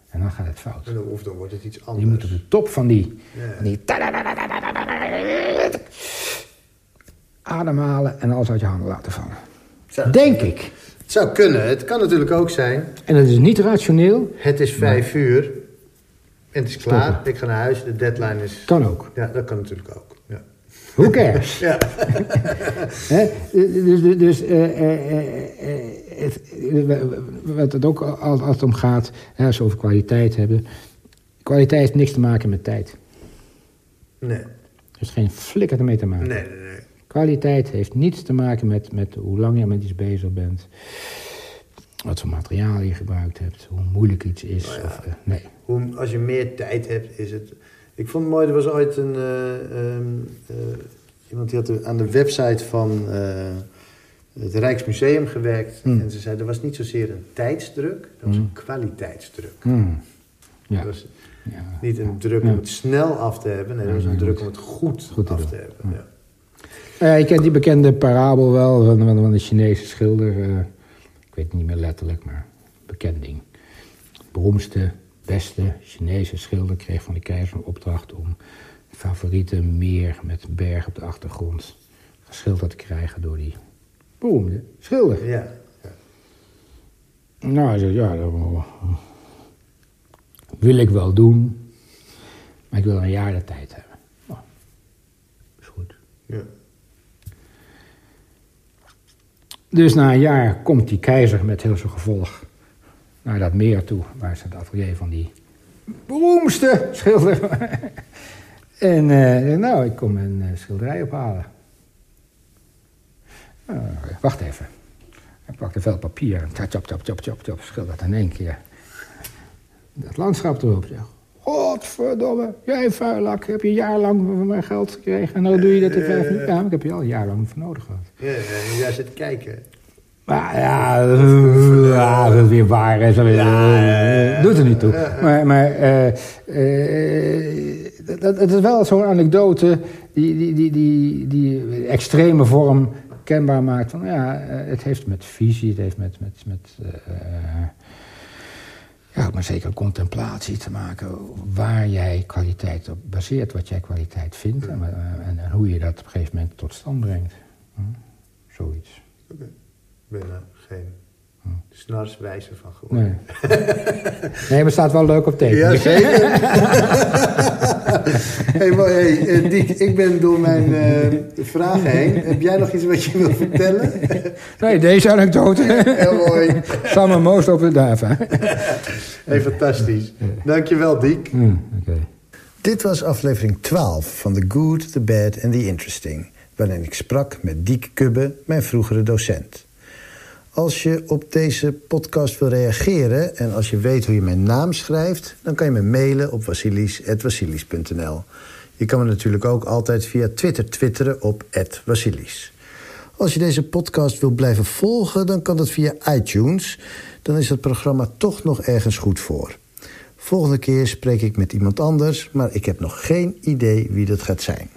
En dan gaat het fout.
En dan, of dan wordt het iets
Je
anders.
moet op de top van die,
Ja.
van die ademhalen en alles uit je handen laten vallen.
Zou-
Denk ik.
Het zou kunnen. Het kan natuurlijk ook zijn.
En dat is niet rationeel,
Het is vijf uur. En het is klaar.
Stoppen.
Ik ga naar huis. De deadline is...
kan ook.
Ja, dat kan natuurlijk ook. Ja.
Who cares?
Ja.
Dus, dus, dus eh, eh, eh, het, wat het ook al- altijd om gaat, hè, als we over kwaliteit hebben. Kwaliteit heeft niks te maken met tijd.
Nee.
Er is geen flikker ermee te maken.
Nee, nee, nee.
Kwaliteit heeft niets te maken met, met hoe lang je met iets bezig bent. Wat voor materiaal je gebruikt hebt. Hoe moeilijk iets is.
Ja.
Of, nee.
Hoe, als je meer tijd hebt, is het... Ik vond het mooi, er was ooit een... eh, ehm, eh, iemand die had aan de website van eh, het Rijksmuseum gewerkt.
Hmm.
En ze zei, er was niet zozeer een tijdsdruk, er was
Hmm.
een kwaliteitsdruk.
Hmm. Ja.
Was
ja.
niet een druk om het snel af te hebben, nee,
Ja,
was een druk om het goed, af te hebben.
Ja. Je kent die bekende parabel wel van, van, van de Chinese schilder. ik weet het niet meer letterlijk, maar bekend ding. Beroemdste, beste Chinese schilder kreeg van de keizer een opdracht om favoriete meer met berg op de achtergrond geschilderd te krijgen door die beroemde schilder.
Ja. ja.
Nou, hij zei, ja, dat wil ik wel doen, maar ik wil een jaar de tijd hebben. Nou, is goed.
ja.
Dus na een jaar komt die keizer met heel zijn gevolg naar dat meer toe, waar ze het atelier van die beroemdste schilder. en eh, nou, ik kom een eh, schilderij ophalen. Nou, wacht even. Hij pakte vel papier en tap, tap, tap, tap, schilderde in één keer. Dat landschap erop. Zeg. Godverdomme, jij vuilak, heb je een jaar lang van mijn geld gekregen... en nou doe je dat in vijf minuten. Ja, ik heb je al een jaar lang voor nodig gehad.
Ja, ja, jij zit kijken.
Maar ja, eh, ja, dat is weer waar. Eh, Doet er niet toe. Maar, maar eh, eh, dat, het is wel zo'n anekdote die, die, die, die, die extreme vorm kenbaar maakt. Van, ja, het heeft met visie, het heeft met, met, met ja, maar zeker contemplatie te maken. Waar jij kwaliteit op baseert, wat jij kwaliteit vindt. En, en, en hoe je dat op een gegeven moment tot stand brengt. Hm? Zoiets.
Oké. Ik ben er geen snarswijzer van geworden.
Nee. nee, maar het staat wel leuk op teken.
Ja, zeker. hey, maar, hey, eh, Diek, ik ben door mijn eh, vragen heen. Heb jij nog iets wat je wil vertellen?
Nee, deze anekdote.
Heel mooi.
Samen most op de Dava.
Hey, fantastisch. Dankjewel, Diek.
Hm, Oké.
Dit was aflevering 12 van The Good, The Bad and The Interesting... waarin ik sprak met Diek Kubbe, mijn vroegere docent. Als je op deze podcast wil reageren... en als je weet hoe je mijn naam schrijft... dan kan je me mailen op wassilis.wassilis.nl. Je kan me natuurlijk ook altijd via Twitter twitteren op @wassilis. Als je deze podcast wil blijven volgen, dan kan dat via iTunes. Dan is het programma toch nog ergens goed voor. Volgende keer spreek ik met iemand anders, maar ik heb nog geen idee wie dat gaat zijn.